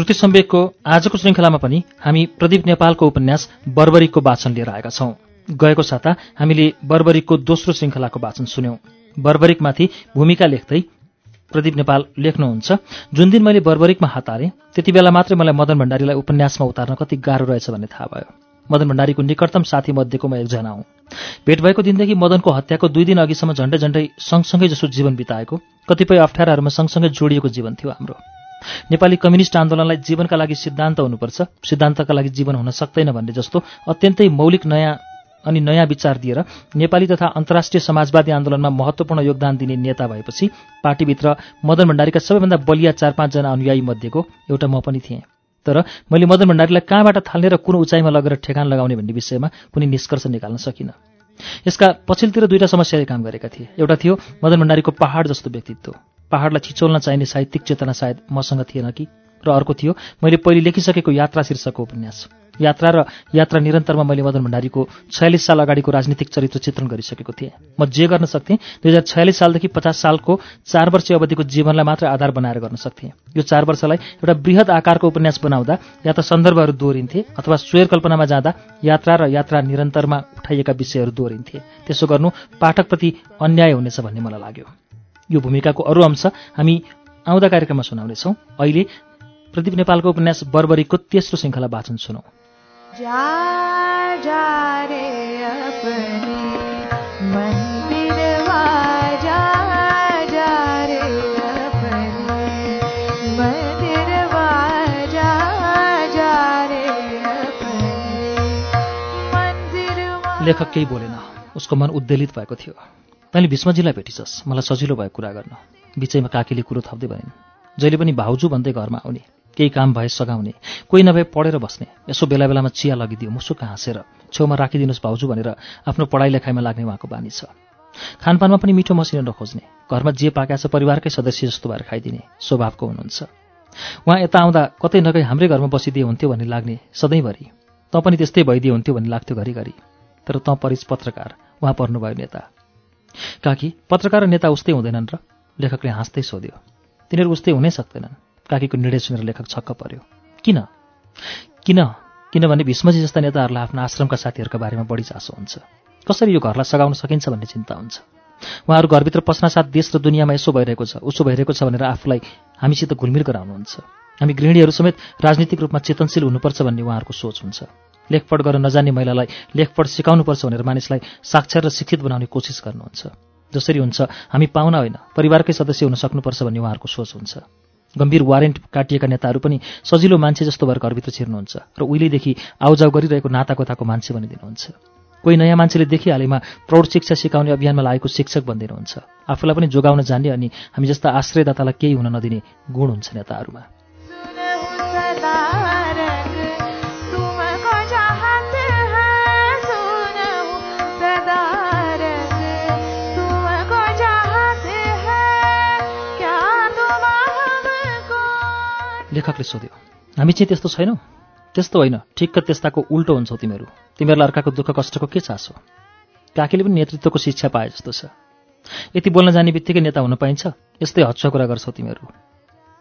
श्रुति सम्वेकको आजको श्रृङ्खलामा पनि हामी प्रदीप नेपालको उपन्यास बर्बरीको वाचन लिएर आएका छौं। गएको साता हामीले बर्बरिकको दोस्रो श्रृङ्खलाको वाचन सुन्यौं। बर्बरिकमाथि भूमिका लेख्दै प्रदीप नेपाल लेख्नुहुन्छ जुन दिन मैले बर्बरिकमा हात हालेँ त्यति बेला मात्रै मलाई मदन भण्डारीलाई उपन्यासमा उतार्न कति गाह्रो रहेछ भन्ने थाहा भयो। मदन भण्डारीको निकटतम साथी मध्येको म एकजना हुँ। भेट भएको दिनदेखि मदनको हत्याको दुई दिन अघिसम्म झन्डै झन्डै सँगसँगै जसो जीवन बिताएको कतिपय अप्ठ्याराहरूमा सँगसँगै जोडिएको जीवन थियो हाम्रो। नेपाली कम्युनिस्ट आन्दोलनलाई जीवनका लागि सिद्धान्त हुनुपर्छ। सिद्धान्तका लागि जीवन हुन सक्दैन भन्ने जस्तो अत्यन्तै मौलिक नयाँ अनि नयाँ विचार दिएर नेपाली तथा अन्तर्राष्ट्रिय समाजवादी आन्दोलनमा महत्त्वपूर्ण योगदान दिने नेता भएपछि पार्टीभित्र मदन भण्डारीका सबैभन्दा बलिया चार पाँचजना अनुयायी मध्येको एउटा म पनि थिएँ। तर मैले मदन भण्डारीलाई कहाँबाट थाल्ने र कुन उचाइमा लगेर ठेगान लगाउने भन्ने विषयमा कुनै निष्कर्ष निकाल्न सकिनँ। यसका पछिल्तिर दुईवटा समस्याले काम गरेका थिए। एउटा थियो मदन भण्डारीको पहाड जस्तो व्यक्तित्व। पहाडलाई छिचोल्न चाहिने साहित्यिक चेतना सायद मसँग थिएन कि? र अर्को थियो मैले पहिले लेखिसकेको यात्रा शीर्षकको उपन्यास यात्रा र यात्रा निरन्तरमा मैले मदन भण्डारीको छयालिस साल अगाडिको राजनीतिक चरित्र चित्रण गरिसकेको थिएँ। म जे गर्न सक्थेँ दुई हजार छयालिस सालदेखि पचास सालको चार वर्ष अवधिको जीवनलाई मात्र आधार बनाएर गर्न सक्थेँ। यो चार वर्षलाई एउटा वृहत आकारको उपन्यास बनाउँदा या त सन्दर्भहरू दोहोरिन्थे अथवा स्वेर कल्पनामा जाँदा यात्रा र यात्रा निरन्तरमा उठाइएका विषयहरू दोहोरिन्थे। त्यसो गर्नु पाठकप्रति अन्याय हुनेछ भन्ने मलाई लाग्यो। यो भूमिकाको अरू अंश हामी आउँदा कार्यक्रममा सुनाउनेछौँ। अहिले प्रदीप नेपालको उपन्यास बर्बरीको तेस्रो श्रृङ्खला वाचन सुनौ। लेखक केही बोलेन उसको मन उद्वेलित भएको थियो। तैँले भीष्मजीलाई भेटिछस् मलाई सजिलो भयो कुरा गर्न। बिचैमा काकीले कुरो थप्दै भनिन् जहिले पनि भाउजू भन्दै घरमा आउने। केही काम भए सघाउने कोही नभए पढेर बस्ने यसो बेला बेलामा चिया लगिदियो मुसुक हाँसेर छेउमा राखिदिनुहोस् भाउजू भनेर आफ्नो पढाइ लेखाइमा लाग्ने उहाँको बानी छ। खानपानमा पनि मिठो मसिनो नखोज्ने घरमा जे पाका छ परिवारकै सदस्य जस्तो भएर खाइदिने स्वभावको हुनुहुन्छ। उहाँ यता आउँदा कतै नगई हाम्रै घरमा बसिदिए हुन्थ्यो भन्ने लाग्ने सधैँभरि। तँ पनि त्यस्तै भइदिए हुन्थ्यो भन्ने लाग्थ्यो घरिघरि। तर तँ परिस पत्रकार उहाँ पर्नुभयो नेता। काकी पत्रकार र नेता उस्तै हुँदैनन् र लेखकले हाँस्दै सोध्यो तिनीहरू उस्तै हुनै सक्दैनन्? काकीको निर्णय सुनेर लेखक छक्क पर्यो। किन? किन? किनभने भीष्मजी जस्ता नेताहरूलाई आफ्ना आश्रमका साथीहरूका बारेमा बढी चासो हुन्छ। कसरी यो घरलाई सघाउन सकिन्छ भन्ने चिन्ता हुन्छ। उहाँहरू घरभित्र पस्नासाथ देश र दुनियाँमा यसो भइरहेको छ उसो भइरहेको छ भनेर आफूलाई हामीसित घुलमिल गराउनुहुन्छ। हामी गृहिणीहरू समेत राजनीतिक रूपमा चेतनशील हुनुपर्छ भन्ने उहाँहरूको सोच हुन्छ। लेखपढ गर्न नजान्ने महिलालाई लेखपढ सिकाउनुपर्छ भनेर मानिसलाई साक्षर र शिक्षित बनाउने कोसिस गर्नुहुन्छ। जसरी हुन्छ हामी पाहुना होइन परिवारकै सदस्य हुन सक्नुपर्छ भन्ने उहाँहरूको सोच हुन्छ। गम्भीर वारेन्ट काटिएका नेताहरू पनि सजिलो मान्छे जस्तो भएर घरभित्र छिर्नुहुन्छ र उहिलेदेखि आउजाउ गरिरहेको नाताकोताको मान्छे भनिदिनुहुन्छ कोही नयाँ मान्छेले देखिहालेमा प्रौढ शिक्षा सिकाउने अभियानमा लागेको शिक्षक भनिदिनुहुन्छ आफूलाई पनि जोगाउन जान्ने अनि हामी जस्ता आश्रयदातालाई केही हुन नदिने गुण हुन्छ नेताहरूमा। लेखकले सोध्यो हामी चाहिँ त्यस्तो छैनौँ? त्यस्तो होइन। ठिक्क त्यस्ताको उल्टो हुन्छौ तिमीहरू। तिमीहरूलाई अर्काको दुःख कष्टको के चासो? काकीले पनि नेतृत्वको शिक्षा पाए जस्तो छ। यति बोल्न जाने बित्तिकै नेता हुन पाइन्छ। यस्तै हच्छ कुरा गर्छौ तिमीहरू।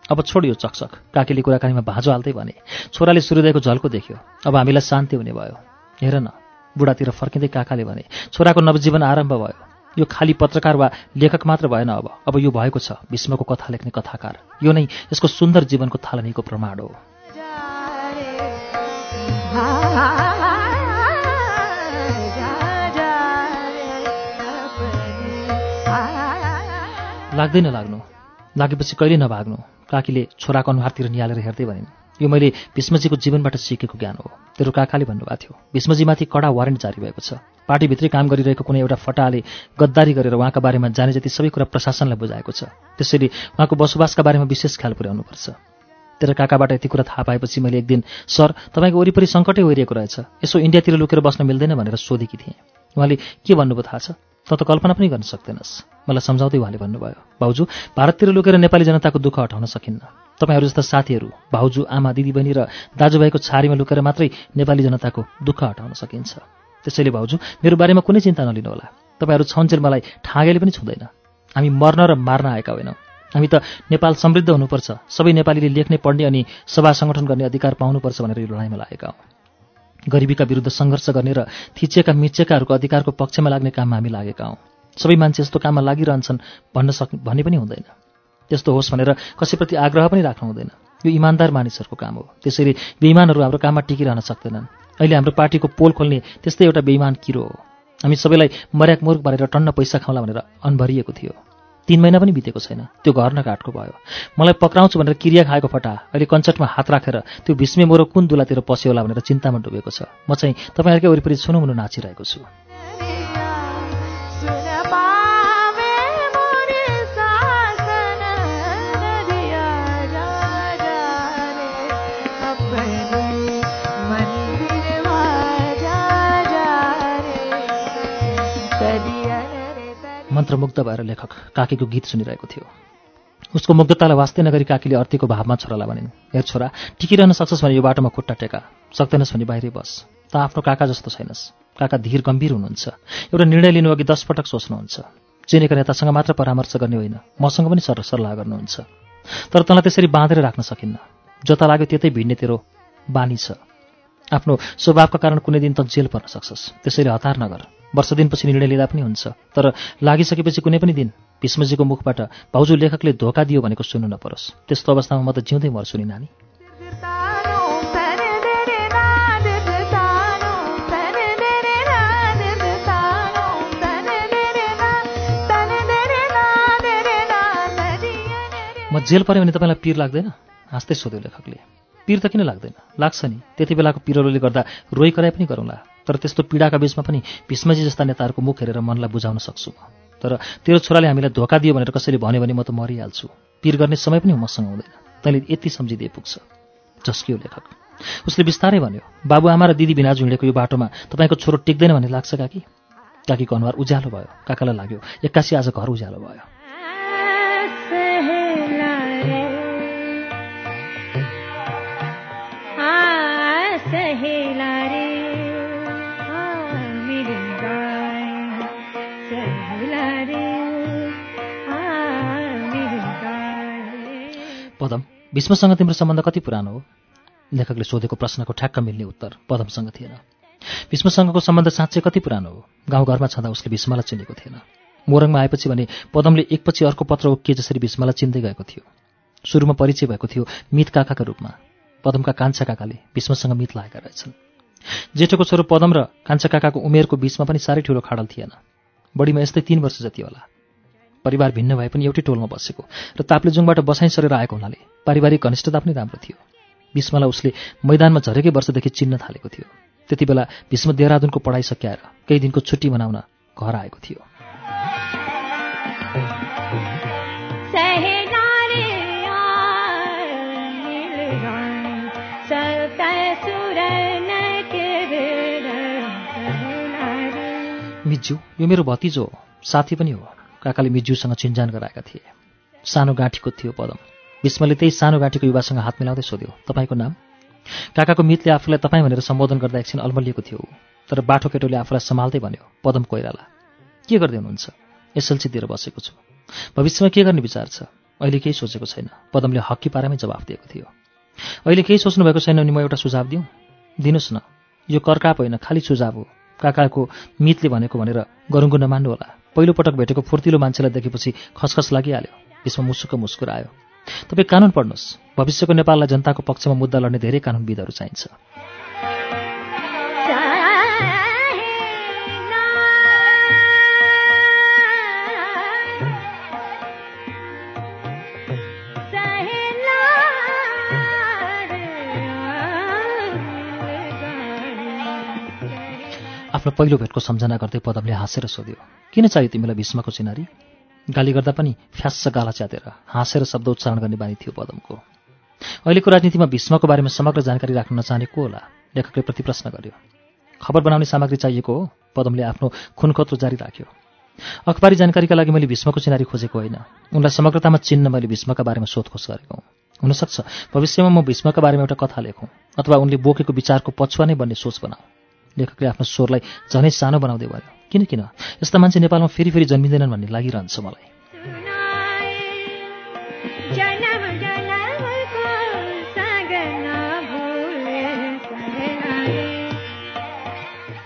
अब छोडियो चकचक। काकीले कुराकानीमा भाँजो हाल्दै भने छोराले सूर्योदयको झल्को देख्यो। अब हामीलाई शान्ति हुने भयो। हेर न बुढातिर फर्किँदै काकाले भने छोराको नवजीवन आरम्भ भयो। यो खाली पत्रकार वा लेखक मात्र भएन अब। अब यो भएको छ भीष्मको कथा लेख्ने कथाकार। यो नै यसको सुन्दर जीवनको थालनीको प्रमाण हो। लाग्दैन लाग्नु। लागेपछि कहिले नभाग्नु? काकीले छोराको अनुहारतिर निहालेर हेर्दै भनिन्। यो मैले भीष्मजीको जीवनबाट सिकेको ज्ञान हो। तेरो काकाले भन्नुभएको थियो। भीष्मजीमाथि कडा वारेन्ट जारी भएको छ। पार्टीभित्रै काम गरिरहेको कुनै एउटा फटाले गद्दारी गरेर उहाँका बारेमा जाने जति सबै कुरा प्रशासनलाई बुझाएको छ त्यसैले उहाँको बसोबासका बारेमा विशेष ख्याल पुर्याउनुपर्छ। तेरो काकाबाट यति कुरा थाहा पाएपछि मैले एक दिन सर तपाईँको वरिपरि सङ्कटै ओरिएको रहेछ। यसो इन्डियातिर लुकेर बस्न मिल्दैन भनेर सोधेकी थिएँ। उहाँले के भन्नुभयो थाहा छ? त त कल्पना पनि गर्न सक्दैनस्। मलाई सम्झाउँदै उहाँले भन्नुभयो भाउजू भारततिर लुकेर नेपाली जनताको दुःख हटाउन सकिन्न। तपाईँहरू जस्ता साथीहरू भाउजू आमा दिदीबहिनी र दाजुभाइको छारीमा लुकेर मात्रै नेपाली जनताको दुःख हटाउन सकिन्छ। त्यसैले भाउजू मेरो बारेमा कुनै चिन्ता नलिनुहोला। तपाईँहरू छन्जेल मलाई ठागेले पनि छुँदैन। हामी मर्न र मार्न आएका होइनौँ। हामी त नेपाल समृद्ध हुनुपर्छ। सबै नेपालीले लेख्ने पढ्ने अनि सभा सङ्गठन गर्ने अधिकार पाउनुपर्छ भनेर यो लडाइँमा लागेका हौँ। गरिबीका विरुद्ध सङ्घर्ष गर्ने र थिचिएका मिचेकाहरूको अधिकारको पक्षमा लाग्ने काममा हामी लागेका हौँ। सबै मान्छे यस्तो काममा लागिरहन्छन् भन्न सक् भन्ने पनि हुँदैन। त्यस्तो होस् भनेर कसैप्रति आग्रह पनि राख्नु हुँदैन। यो इमान्दार मानिसहरूको काम हो। त्यसैले बेइमानहरू हाम्रो काममा टिकिरहन सक्दैनन्। अहिले हाम्रो पार्टीको पोल खोल्ने त्यस्तै एउटा बेइमान किरो हो। हामी सबैलाई मर्याक मुर्ख पारेर टन्न पैसा खाउँला भनेर अनभरिएको थियो। तिन महिना पनि बितेको छैन। त्यो घर न काठको भयो। मलाई पक्राउँछु भनेर क्रिया खाएको फटा अहिले कञ्चटमा हात राखेर त्यो भीष्मे मोरो कुन दुलातिर पस्यो होला भनेर चिन्तामा डुबेको छ। म चाहिँ तपाईँहरूकै वरिपरि छुनुमुनु नाचिरहेको छु। मन्त्रमुग्ध भएर लेखक काकीको गीत सुनिरहेको थियो। उसको मुग्धतालाई वास्तै नगरी काकीले अर्तीको भावमा छोरालाई भनिन् हेर छोरा टिकिरहन सक्छस् भने यो बाटोमा खुट्टा टेका सक्दैनस् भने बाहिरै बस। त आफ्नो काका जस्तो छैनस्। काका धीर गम्भीर हुनुहुन्छ। एउटा निर्णय लिनु अघि दस पटक सोच्नुहुन्छ। चिनेका नेतासँग मात्र परामर्श गर्ने होइन मसँग पनि सर सल्लाह गर्नुहुन्छ। तर तँलाई त्यसरी बाँधेर राख्न सकिन्न। जता लाग्यो त्यतै भिड्ने तेरो बानी छ। आफ्नो स्वभावका कारण कुनै दिन त जेल पर्न सक्छस्। त्यसैले हतार नगर। वर्ष दिनपछि निर्णय लिँदा पनि हुन्छ। तर लागिसकेपछि कुनै पनि दिन भीष्मजीको मुखबाट भाउजू लेखकले धोका दियो भनेको सुन्नु नपरोस्। त्यस्तो अवस्थामा म त जिउँदै मर्छु नि नानी। म जेल पऱ्यो भने तपाईँलाई पिर लाग्दैन? हाँस्दै सोध्यो लेखकले। पिर त किन लाग्दैन? लाग्छ नि। त्यति बेलाको पिरोले गर्दा रोइ कराइ पनि गरौँला। तर त्यस्तो पीडाका बीचमा पनि भीष्मजी जस्ता नेताहरूको मुख हेरेर मनलाई बुझाउन सक्छु तर तेरो छोराले हामीलाई धोका दियो भनेर कसैले भन्यो भने म त मरिहाल्छु। पिर गर्ने समय पनि मसँग हुँदैन। तैँले यति सम्झिदिए पुग्छ। झस्कियो लेखक। उसले बिस्तारै भन्यो बाबुआमा र दिदी बिनाजु हिँडेको यो बाटोमा तपाईँको छोरो टिक्दैन भन्ने लाग्छ काकी? काकीको अनुहार उज्यालो भयो। काकालाई लाग्यो एक्कासी आज घर उज्यालो भयो। भीष्मसँग तिम्रो सम्बन्ध कति पुरानो हो? लेखकले सोधेको प्रश्नको ठ्याक्क मिल्ने उत्तर पदमसँग थिएन। भीष्मसँगको सम्बन्ध साँच्चै कति पुरानो हो? गाउँघरमा छँदा उसले भीष्मलाई चिनेको थिएन। मोरङमा आएपछि भने पदमले एकपछि अर्को पत्र उकिए जसरी भीष्मलाई चिन्दै गएको थियो? सुरुमा परिचय भएको थियो मित काकाका रूपमा। पदमका कान्छा काकाले भीष्मसँग मित लागेका रहेछन्। जेठोको छोरो पदम र कान्छा काकाको उमेरको बिचमा पनि साह्रै ठुलो खाडल थिएन। बढीमा यस्तै तिन वर्ष जति होला। परिवार भिन्न भए पनि एउटै टोलमा बसेको र ताप्लेजुङबाट बसाइ सरेर आएको हुनाले पारिवारिक घनिष्ठता पनि राम्रो थियो। भीष्मलाई उसले मैदानमा झरेकै वर्षदेखि चिन्न थालेको थियो। त्यति बेला भीष्म देहरादुनको पढाइ सकिएर केही दिनको छुट्टी मनाउन घर आएको थियो। मिज्यू यो मेरो भतिजो हो साथी पनि हो। काकाले मिज्यूसँग चिन्जान गराएका थिए। सानो गाँठीको थियो पदम। भीष्मले त्यही सानो गाँठीको युवासँग हात मिलाउँदै सोध्यो तपाईँको नाम? काकाको मितले आफूलाई तपाईँ भनेर सम्बोधन गर्दा एकछिन अल्मलिएको थियो। तर बाठो केटोले आफूलाई सम्हाल्दै भन्यो पदम कोइराला के गर्दै हुनुहुन्छ? एसएलसीतिर बसेको छु। भविष्यमा के गर्ने विचार छ? अहिले केही सोचेको छैन। पदमले हक्की पारामै जवाफ दिएको थियो। अहिले केही सोच्नुभएको छैन भने म एउटा सुझाव दिउँ? दिनुहोस् न यो कर्काप होइन खालि सुझाव हो। काकाको मितले भनेको भनेर गरुङ्गो नमान्नु होला। पहिलोपटक भेटेको फुर्तिलो मान्छेलाई देखेपछि खसखस लागिहाल्यो। यसमा मुसुक मुस्कुर आयो। तपाईँ कानुन पढ्नुहोस्। भविष्यको नेपाललाई जनताको पक्षमा मुद्दा लड्ने धेरै कानुनविदहरू चाहिन्छ। आफ्नो पहिलो भेटको सम्झना गर्दै पदमले हाँसेर सोध्यो किन चाहियो तिमीलाई भीष्मको चिनारी? गाली गर्दा पनि फ्यास गाला च्यातेर हाँसेर शब्द उच्चारण गर्ने बानी थियो पदमको। अहिलेको राजनीतिमा भीष्मको बारेमा समग्र जानकारी राख्न नचाहने को होला लेखकले प्रतिप्रश्न गर्यो। खबर बनाउने सामग्री चाहिएको हो? पदमले आफ्नो खुनखत्रो जारी राख्यो। अखबारी जानकारीका लागि मैले भीष्मको चिनारी खोजेको होइन। उनलाई समग्रतामा चिन्न मैले भीष्मका बारेमा सोधखोज गरेको हुँ। हुनसक्छ भविष्यमा म भीष्मका बारेमा एउटा कथा लेखौँ अथवा उनले बोकेको विचारको पछुवा नै बन्ने सोच बनाऊ। लेखकले आफ्नो स्वरलाई झनै सानो बनाउँदै भयो किन किन? यस्ता मान्छे नेपालमा फेरि फेरि जन्मिँदैनन् भन्ने लागिरहन्छ मलाई।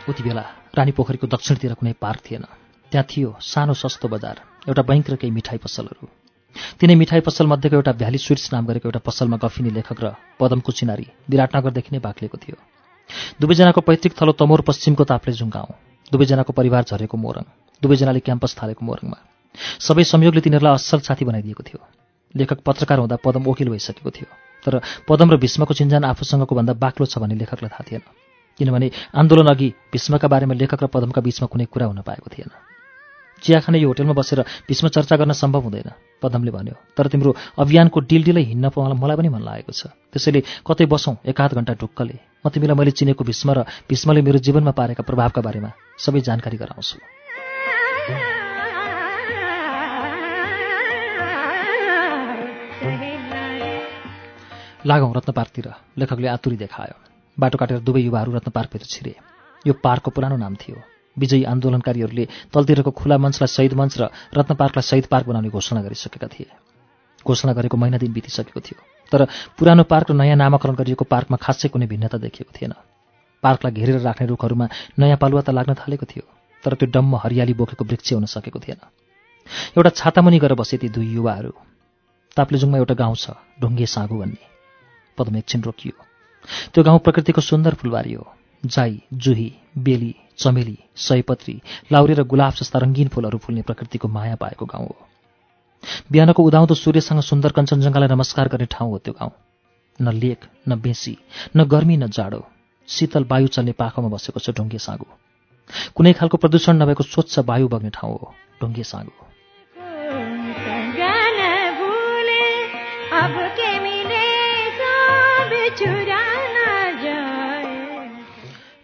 उति बेला रानी पोखरीको दक्षिणतिर कुनै पार्क थिएन। त्यहाँ थियो सानो सस्तो बजार एउटा बैङ्क र केही मिठाई पसलहरू। तिनै मिठाई पसल मध्येको एउटा भ्याली स्विट्स नाम गरेको एउटा पसलमा गफिनी लेखक र पदमको चिनारी विराटनगरदेखि नै बाक्लिएको थियो। दुवैजनाको पैतृक थलो तमोर पश्चिमको ताप्लेजुङ गाउँ दुवैजनाको परिवार झरेको मोरङ। दुवैजनाले क्याम्पस थालेको मोरङमा। सबै संयोगले तिनीहरूलाई असल साथी बनाइदिएको थियो। लेखक पत्रकार हुँदा पदम वकिल भइसकेको थियो। तर पदम र भीष्मको चिन्जान आफूसँगको भन्दा बाक्लो छ भन्ने लेखकलाई थाहा थिएन। किनभने आन्दोलन अघि भीष्मका बारेमा लेखक र पदमका बीचमा कुनै कुरा हुन पाएको थिएन। चिया खाने यो होटेलमा बसेर भीष्म चर्चा गर्न सम्भव हुँदैन पदमले भन्यो। तर तिम्रो अभियानको डिलडिलै हिँड्न मलाई पनि मन लागेको छ। त्यसैले कतै बसौँ एकाध घन्टा ढुक्कले। म तिमीलाई मैले चिनेको भीष्म र भीष्मले मेरो जीवनमा पारेका प्रभावका बारेमा सबै जानकारी गराउँछु। लागौँ रत्न पार्कतिर लेखकले आतुरी देखायो। बाटो काटेर दुवै युवाहरू रत्न पार्कभित्र छिरे। यो पार्कको पुरानो नाम थियो। विजयी आन्दोलनकारीहरूले तलतिरको खुला मञ्चलाई शहीद मञ्च र रत्न पार्कलाई शहीद पार्क बनाउने घोषणा गरिसकेका थिए। घोषणा गरेको महिना दिन बितिसकेको थियो तर पुरानो पार्क र नयाँ नामाकरण गरिएको पार्कमा खासै कुनै भिन्नता देखिएको थिएन। पार्कलाई घेरेर राख्ने रुखहरूमा नयाँ पालुवा त लाग्न थालेको थियो तर त्यो डम्म हरियाली बोकेको वृक्ष हुन सकेको थिएन। एउटा छातामुनि गएर बसे ती दुई युवाहरू। ताप्लेजुङमा एउटा गाउँ छ ढुङ्गे साँगु भन्ने। पदम एकछिन रोकियो। त्यो गाउँ प्रकृतिको सुन्दर फुलबारी हो। जाई जुही बेली चमेली सयपत्री लाउरे र गुलाब जस्ता रङ्गीन फुलहरू फुल्ने प्रकृतिको माया पाएको गाउँ हो। बिहानको उदाउँदो सूर्यसँग सुन्दर कञ्चनजङ्घालाई नमस्कार गर्ने ठाउँ हो त्यो गाउँ। न लेक न बेसी न गर्मी न जाडो। शीतल वायु चल्ने पाखोमा बसेको छ ढुङ्गे साँगो। कुनै खालको प्रदूषण नभएको स्वच्छ वायु बग्ने ठाउँ हो ढुङ्गे साँगो।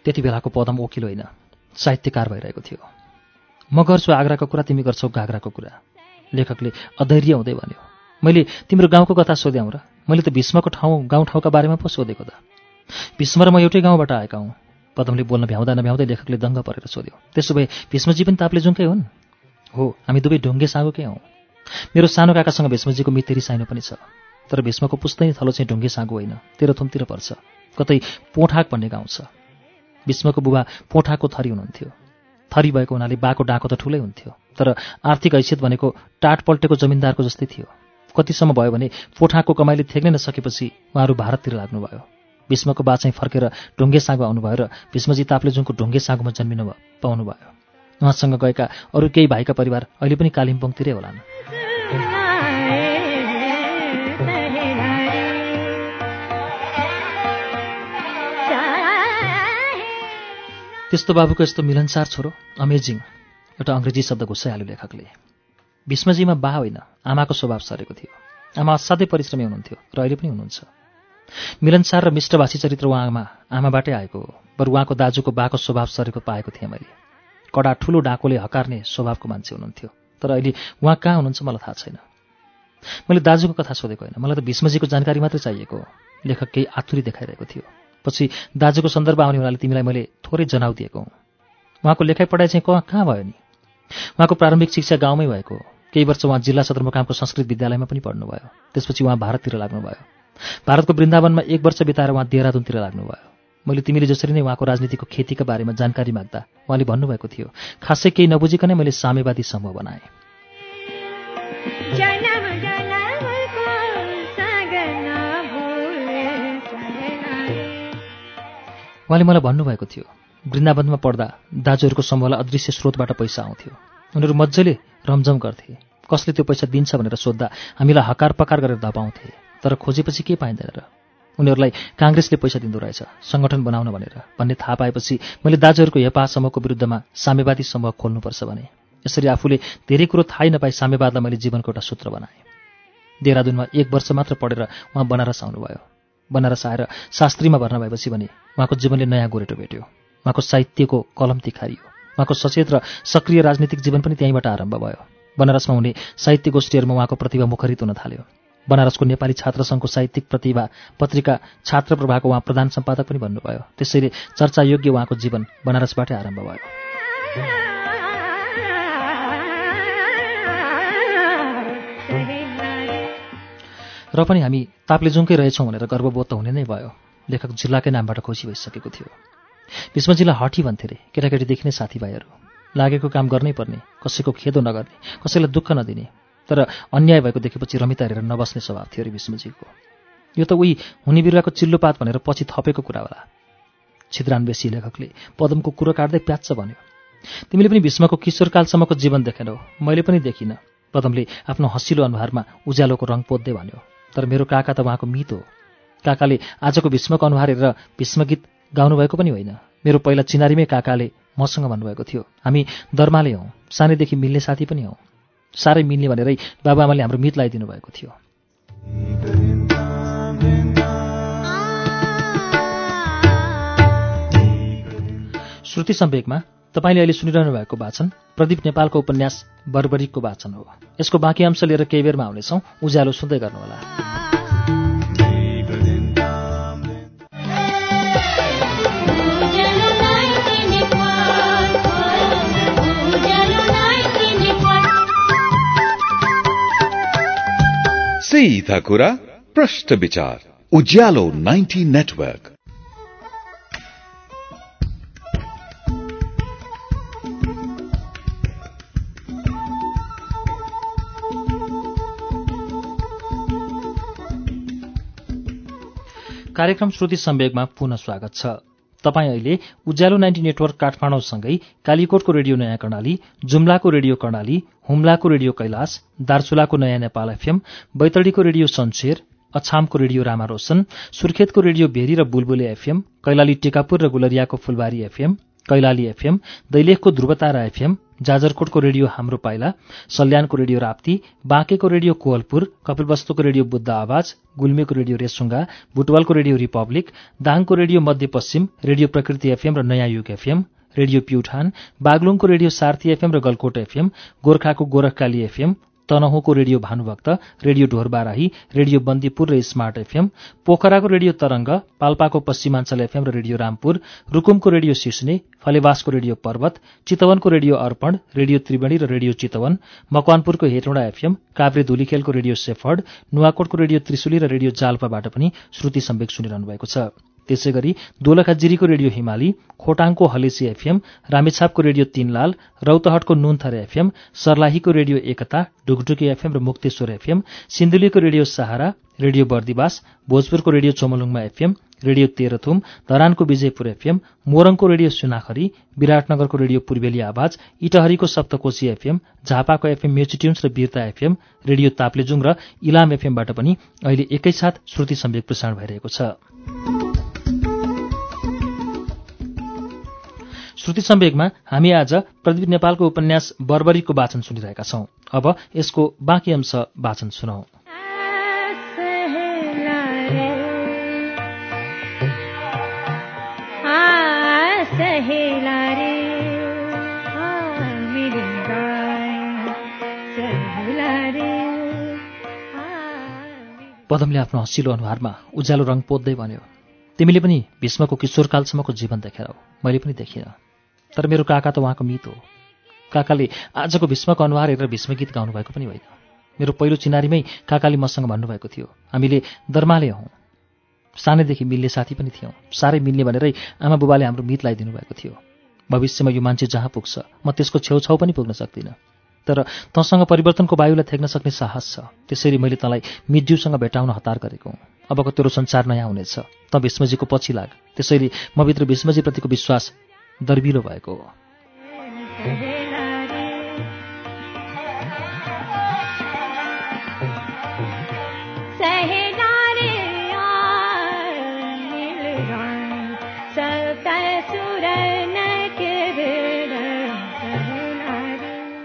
त्यति बेलाको पदम ओकिल होइन। साहित्यकार भइरहेको थियो। म गर्छु आग्राको कुरा तिमी गर्छौ घाग्राको कुरा। लेखकले अधैर्य हुँदै भन्यो। मैले तिम्रो गाउँको कथा सोध्याउँ र मैले त भीष्मको ठाउँ गाउँ ठाउँका बारेमा पो सोधेको त। भीष्म र म एउटै गाउँबाट आएका हौँ। पदमले बोल्न भ्याउँदा नभ्याउँदै लेखकले दङ्ग परेर सोध्यो। त्यसो भए भीष्मजी पनि ताप्लेजुङकै हुन्? हो हामी दुवै ढुङ्गे साँगोकै हौँ। मेरो सानो काकासँग भीष्मजीको मितेरी साइनो पनि छ। तर भीष्मको पुस्तैनी थलो चाहिँ ढुङ्गे साँगो होइन तेह्रथुमतिर पर्छ। कतै पोठाक भन्ने गाउँ छ। भीष्मको बुबा पोठाको थरी हुनुहुन्थ्यो। थरी भएको हुनाले बाको डाँको त ठुलै हुन्थ्यो तर आर्थिक हैसियत भनेको टाट पल्टेको जमिनदारको जस्तै थियो। कतिसम्म भयो भने पोठाको कमाइले थेग्नै नसकेपछि उहाँहरू भारततिर लाग्नुभयो। भीष्मको बा चाहिँ फर्केर ढुङ्गे साँगो आउनुभयो र भीष्मजी ताप्लेजुङको ढुङ्गे साँगोमा जन्मिनु पाउनुभयो। उहाँसँग गएका अरू केही भाइका परिवार अहिले पनि कालिम्पोङतिरै होलान्। त्यस्तो बाबुको यस्तो मिलनसार छोरो अमेजिङ एउटा अङ्ग्रेजी शब्द घुसाइहाल्यो लेखकले। भीष्मजीमा बा होइन आमाको स्वभाव सरेको थियो। आमा असाध्यै परिश्रमी हुनुहुन्थ्यो र अहिले पनि हुनुहुन्छ। मिलनसार र मिष्टभाषी चरित्र उहाँमा आमाबाटै आएको हो बरु उहाँको दाजुको बाको स्वभाव सरेको पाएको थिएँ मैले। कडा ठुलो डाकोले हकार्ने स्वभावको मान्छे हुनुहुन्थ्यो तर अहिले उहाँ कहाँ हुनुहुन्छ मलाई थाहा छैन। मैले दाजुको कथा सोधेको होइन मलाई त भीष्मजीको जानकारी मात्रै चाहिएको हो। लेखक केही आतुरी देखाइरहेको थियो। पछि दाजुको सन्दर्भ आउने हुनाले तिमीलाई मैले थोरै जनाउ दिएको हुँ। उहाँको लेखाइ पढाइ चाहिँ कहाँ कहाँ भयो नि? उहाँको प्रारम्भिक शिक्षा गाउँमै भएको। केही वर्ष उहाँ जिल्ला सदरमुकामको संस्कृत विद्यालयमा पनि पढ्नुभयो। त्यसपछि उहाँ भारततिर लाग्नुभयो। भारतको वृन्दावनमा एक वर्ष बिताएर उहाँ देहरादुनतिर लाग्नुभयो। मैले तिमीले जसरी नै उहाँको राजनीतिको खेतीका बारेमा जानकारी माग्दा उहाँले भन्नुभएको थियो खासै केही नबुझिकनै मैले साम्यवादी समूह बनाएँ। उहाँले मलाई भन्नुभएको थियो। वृन्दावनमा पढ्दा दाजुहरूको समूहलाई अदृश्य स्रोतबाट पैसा आउँथ्यो। उनीहरू मजाले रमझम गर्थे। कसले त्यो पैसा दिन्छ भनेर सोद्धा हामीलाई हकार पकार गरेर धपाउँथे। तर खोजेपछि के पाइँदैन र? उनीहरूलाई काङ्ग्रेसले पैसा दिँदो रहेछ सङ्गठन बनाउन भनेर भन्ने थाहा पाएपछि मैले दाजुहरूको हेपा समूहको विरुद्धमा साम्यवादी समूह खोल्नुपर्छ भने। यसरी आफूले धेरै कुरो थाहै नपाई साम्यवादलाई मैले जीवनको एउटा सूत्र बनाएँ। देहरादुनमा एक वर्ष मात्र पढेर उहाँ बनारस आउनुभयो। बनारस आएर शास्त्रीमा भर्ना भएपछि भने उहाँको जीवनले नयाँ गोरेटो भेट्यो। उहाँको साहित्यको कलम तिखारियो। उहाँको सचेत र सक्रिय राजनीतिक जीवन पनि त्यहीँबाट आरम्भ भयो। बनारसमा हुने साहित्य गोष्ठीहरूमा उहाँको प्रतिभा मुखरित हुन थाल्यो। बनारसको नेपाली छात्र सङ्घको साहित्यिक प्रतिभा पत्रिका छात्र प्रभाको उहाँ प्रधान सम्पादक पनि भन्नुभयो त्यसैले चर्चायोग्य उहाँको जीवन बनारसबाटै आरम्भ भयो। र पनि हामी ताप्लेजुङकै रहेछौँ भनेर गर्वबोध त हुने नै भयो। लेखक जिल्लाकै नामबाट खुसी भइसकेको थियो। भीष्म जिल्ला हठी भन्थे अरे केटाकेटीदेखि नै साथीभाइहरू। लागेको काम गर्नै पर्ने कसैको खेदो नगर्ने कसैलाई दुःख नदिने। तर अन्याय भएको देखेपछि रमिता हेरेर नबस्ने स्वभाव थियो अरे भीष्मजीको यो त उही हुने बिरुवाको चिल्लोपात भनेर पछि थपेको कुरा होला। छिद्रान्वेषी लेखकले पदमको कुरो काट्दै प्याच्च भन्यो तिमीले पनि भीष्मको किशोरकालसम्मको जीवन देखेनौ मैले पनि देखिनँ। पदमले आफ्नो हँसिलो अनुहारमा उज्यालोको रङ पोद्दै भन्यो तर मेरो काका त उहाँको मित हो। काकाले आजको भीष्मको अनुहार हेरेर भीष्मगीत गाउनुभएको पनि होइन। मेरो पहिला चिनारीमै काकाले मसँग भन्नुभएको थियो। हामी दर्माले हौँ सानैदेखि मिल्ने साथी पनि हौँ। साह्रै मिल्ने भनेरै बाबाआमाले हाम्रो मित लगाइदिनु भएको थियो। श्रुति सम्वेकमा तपाईँले अहिले सुनिरहनु भएको वाचन प्रदीप नेपालको उपन्यास बर्बरीको वाचन हो। यसको बाँकी अंश लिएर केही बेरमा आउनेछौँ। उज्यालो सुन्दै गर्नुहोला। सीधा कुरा प्रश्न विचार। उज्यालो 90 नेटवर्क। कार्यक्रम श्रुति सम्वेगमा पुनः स्वागत छ। तपाईँ अहिले उज्यालो नाइन्टी नेटवर्क काठमाडौँसँगै कालीकोटको रेडियो नयाँ कर्णाली जुम्लाको रेडियो कर्णाली हुम्लाको रेडियो कैलाश दार्चुलाको नयाँ नेपाल एफएम बैतडीको रेडियो सन्सेर अछामको रेडियो रामारोशन सुर्खेतको रेडियो भेरी र बुलबुले एफएम कैलाली टेकापुर र गुलरियाको फुलबारी एफएम कैलाली एफएम दैलेखको ध्रुवतारा एफएम जाजरकोटको रेडियो हाम्रो पाइला सल्यानको रेडियो राप्ती बाँकेको रेडियो कोहलपुर कपिलवस्तुको रेडियो बुद्ध आवाज गुल्मीको रेडियो रेसुङ्गा बुटवलको रेडियो रिपब्लिक दाङको radio Madhyapaschim radio Prakriti FM र नयाँ युग एफएम रेडियो प्युठान बागलुङको रेडियो सार्थी एफएम र गलकोट एफएम गोर्खाको Gorakhkali FM तनहुँको radio Bhanubhakta radio Dhorbarahi radio Bandipur र स्मार्ट एफएम पोखराको रेडियो तरंग पाल्पाको पश्चिमाञ्चल एफएम र रेडियो रामपुर रुकुमको रेडियो सिस्ने फलेवासको रेडियो पर्वत चितवनको रेडियो अर्पण रेडियो त्रिवेणी र रेडियो चितवन मकवानपुरको हेटौँडा एफएम काभ्रे धुलीखेलको रेडियो सेफर्ड नुवाकोटको रेडियो त्रिशुली र रेडियो जाल्पाबाट पनि श्रुति सम्वेक सुनिरहनु भएको छ। त्यसै गरी दोलखाजिरीको रेडियो हिमाली खोटाङको हलेसी एफएम रामेछापको रेडियो तीनलाल रौतहटको नुनथर एफएम सर्लाहीको रेडियो एकता ढुकढुकी एफएम र मुक्तेश्वर एफएम सिन्धुलीको radio Sahara radio Bardibas भोजपुरको radio Chomlungma FM radio Terhathum धरानको Vijaypur FM मोरङको रेडियो सुनाखरी विराटनगरको रेडियो पूर्वेली आवाज इटहरीको सप्तकोशी एफएम झापाको एफएम म्युचिट्युन्स र वीरता एफएम रेडियो ताप्लेजुङ र इलाम एफएमबाट पनि अहिले एकैसाथ श्रुति सम्वेक प्रसारण भइरहेको छ। श्रुति सम्वेगमा हामी आज प्रदीप नेपालको उपन्यास बर्बरीको वाचन सुनिरहेका छौं। अब यसको बाँकी अंश वाचन सुनौ। पदमले आफ्नो हँसिलो अनुहारमा उज्यालो रङ पोद्दै भन्यो तिमीले पनि भीष्मको किशोरकालसम्मको जीवन देखेरौ मैले पनि देखिनँ। तर मेरो काका त उहाँको मित हो। काकाले आजको भीष्मको अनुहार हेरेर भीष्म गीत गाउनुभएको पनि होइन। मेरो पहिलो चिनारीमै काकाले मसँग भन्नुभएको थियो हामीले दर्माले हौँ। सानैदेखि मिल्ने साथी पनि थियौँ। साह्रै मिल्ने भनेरै आमा बुबाले हाम्रो मित लगाइदिनु भएको थियो। भविष्यमा यो मान्छे जहाँ पुग्छ म त्यसको छेउछाउ पनि पुग्न सक्दिनँ। तर तँसँग परिवर्तनको वायुलाई थ्याक्न सक्ने साहस छ। त्यसरी मैले तँलाई मिज्यूसँग भेटाउन हतार गरेको हुँ। अबको तेरो संसार नयाँ हुनेछ। त भीष्मजीको पछि लाग। त्यसैले म भित्र भीष्मजीप्रतिको विश्वास दर्बिलो भएको हो।